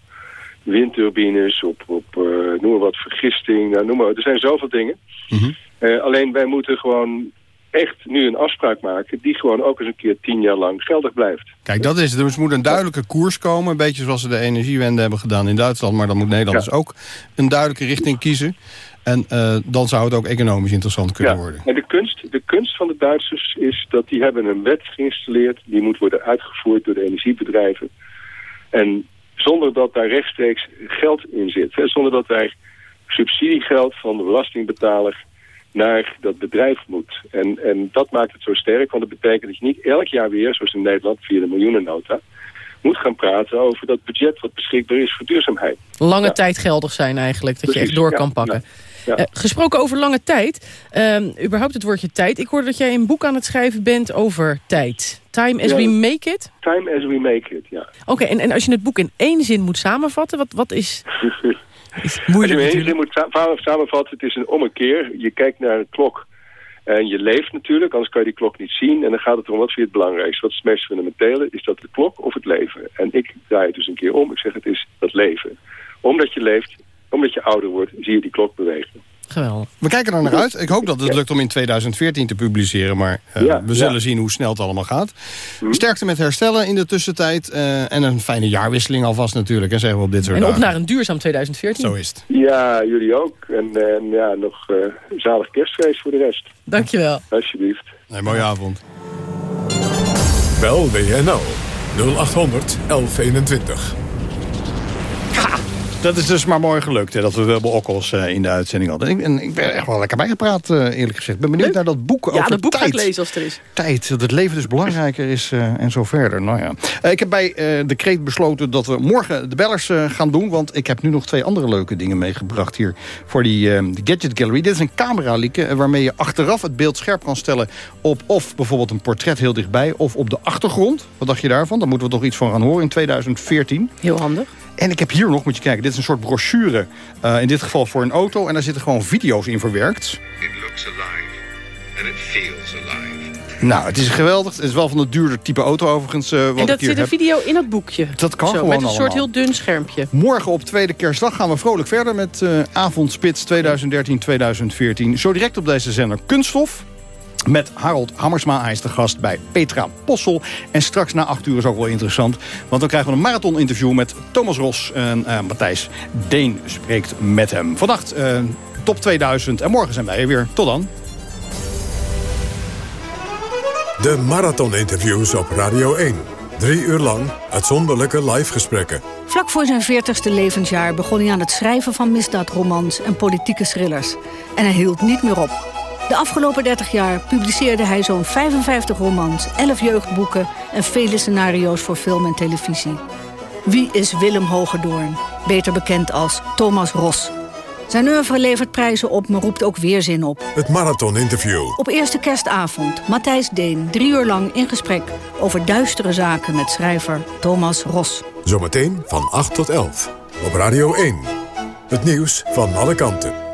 windturbines, op, op uh, noem maar wat, vergisting. Nou, noem maar, er zijn zoveel dingen. Mm -hmm. uh, alleen wij moeten gewoon echt nu een afspraak maken... die gewoon ook eens een keer tien jaar lang geldig blijft. Kijk, dat is het. Dus er moet een duidelijke koers komen. Een beetje zoals ze de energiewende hebben gedaan in Duitsland. Maar dan moet Nederland ja. dus ook een duidelijke richting kiezen. En uh, dan zou het ook economisch interessant kunnen ja. worden. En de kunst, de kunst van de Duitsers is dat die hebben een wet geïnstalleerd. Die moet worden uitgevoerd door de energiebedrijven. En zonder dat daar rechtstreeks geld in zit. Hè, zonder dat daar subsidiegeld van de belastingbetaler naar dat bedrijf moet. En, en dat maakt het zo sterk, want dat betekent dat je niet elk jaar weer, zoals in Nederland via de miljoenennota, moet gaan praten over dat budget wat beschikbaar is voor duurzaamheid. Lange Ja. tijd geldig zijn eigenlijk, dat je echt door ja, kan pakken. ja. Eh, gesproken over lange tijd, ehm, überhaupt het woordje tijd. Ik hoorde dat jij een boek aan het schrijven bent over tijd. Time as Ja. we make it. Time as we make it, ja. Oké, en, en als je het boek in één zin moet samenvatten, wat, wat is... Als moeilijk je hem natuurlijk. zin moet sa- samenvatten, het is een ommekeer. Je kijkt naar een klok en je leeft natuurlijk, anders kan je die klok niet zien. En dan gaat het erom, wat vind je het belangrijkste? Wat is het meest fundamentele? Is dat de klok of het leven? En ik draai het dus een keer om. Ik zeg, het is dat leven. Omdat je leeft, omdat je ouder wordt, zie je die klok bewegen. Geweldig. We kijken er naar uit. Ik hoop dat het lukt om in 2014 te publiceren. Maar eh, Ja, we zullen ja. zien hoe snel het allemaal gaat. Sterkte met herstellen in de tussentajd. eh, en een fijne jaarwisseling alvast natuurlijk. En zeggen we op dit soort En op dagen. naar een duurzaam 2014. Zo is het. Ja, jullie ook. En, en ja, nog eh zalig kerstfeest voor de rest. Dankjewel. Alsjeblieft. Nee, mooie avond. Bel WNL 0800 1121. Dat is dus maar mooi gelukt, hè, dat we Wilbur Okkels eh, in de uitzending hadden. Ik, en ik ben echt wel lekker bijgepraat, eh, eerlijk gezegd. Ik ben benieuwd naar dat boek Ja, over dat boek ga tijd. ik lezen als er is. Tijd, dat het leven dus belangrijker is eh, en zo verder. Nou ja. Ik heb bij de kreet besloten dat we morgen de bellers gaan doen. Want ik heb nu nog twee andere leuke dingen meegebracht hier voor die Gadget Gallery. Dit is een camera waarmee je achteraf het beeld scherp kan stellen op of bijvoorbeeld een portret heel dichtbij of op de achtergrond. Wat dacht je daarvan? Daar moeten we toch iets van gaan horen in 2014. Heel handig. En ik heb hier nog, moet je kijken, dit is een soort brochure. eh, in dit geval voor een auto. En daar zitten gewoon video's in verwerkt. It looks alive and it feels alive. Nou, het is geweldig. Het is wel van het duurder type auto overigens. eh, wat En ik dat hier zit een video in dat boekje. Dat kan Zo, gewoon Met een soort allemaal. heel dun schermpje. Morgen op tweede kerstdag gaan we vrolijk verder met eh Avondspits 2013-2014. Zo direct op deze zender Kunststof. Met Harold Hammersma, hij is de gast bij Petra Possel. En straks na acht uur is ook wel interessant. Want dan krijgen we een marathon-interview met Thomas Ros. En eh, Matthijs Deen spreekt met hem. Vannacht eh, top 2000 en morgen zijn wij er weer. Tot dan. De marathon-interviews op Radio 1. Drie uur lang uitzonderlijke live gesprekken. Vlak voor zijn 40ste levensjaar begon hij aan het schrijven van misdaadromans en politieke thrillers. En hij hield niet meer op. De afgelopen 30 jaar publiceerde hij zo'n 55 romans, 11 jeugdboeken en vele scenario's voor film en televisie. Wie is Willem Hogedoorn? Beter bekend als Thomas Ros. Zijn oeuvre levert prijzen op, maar roept ook weerzin op. Het marathon-interview. Op eerste kerstavond, Matthijs Deen, drie uur lang in gesprek... over duistere zaken met schrijver Thomas Ros. Zometeen van 8 tot 11. Op Radio 1. Het nieuws van alle kanten.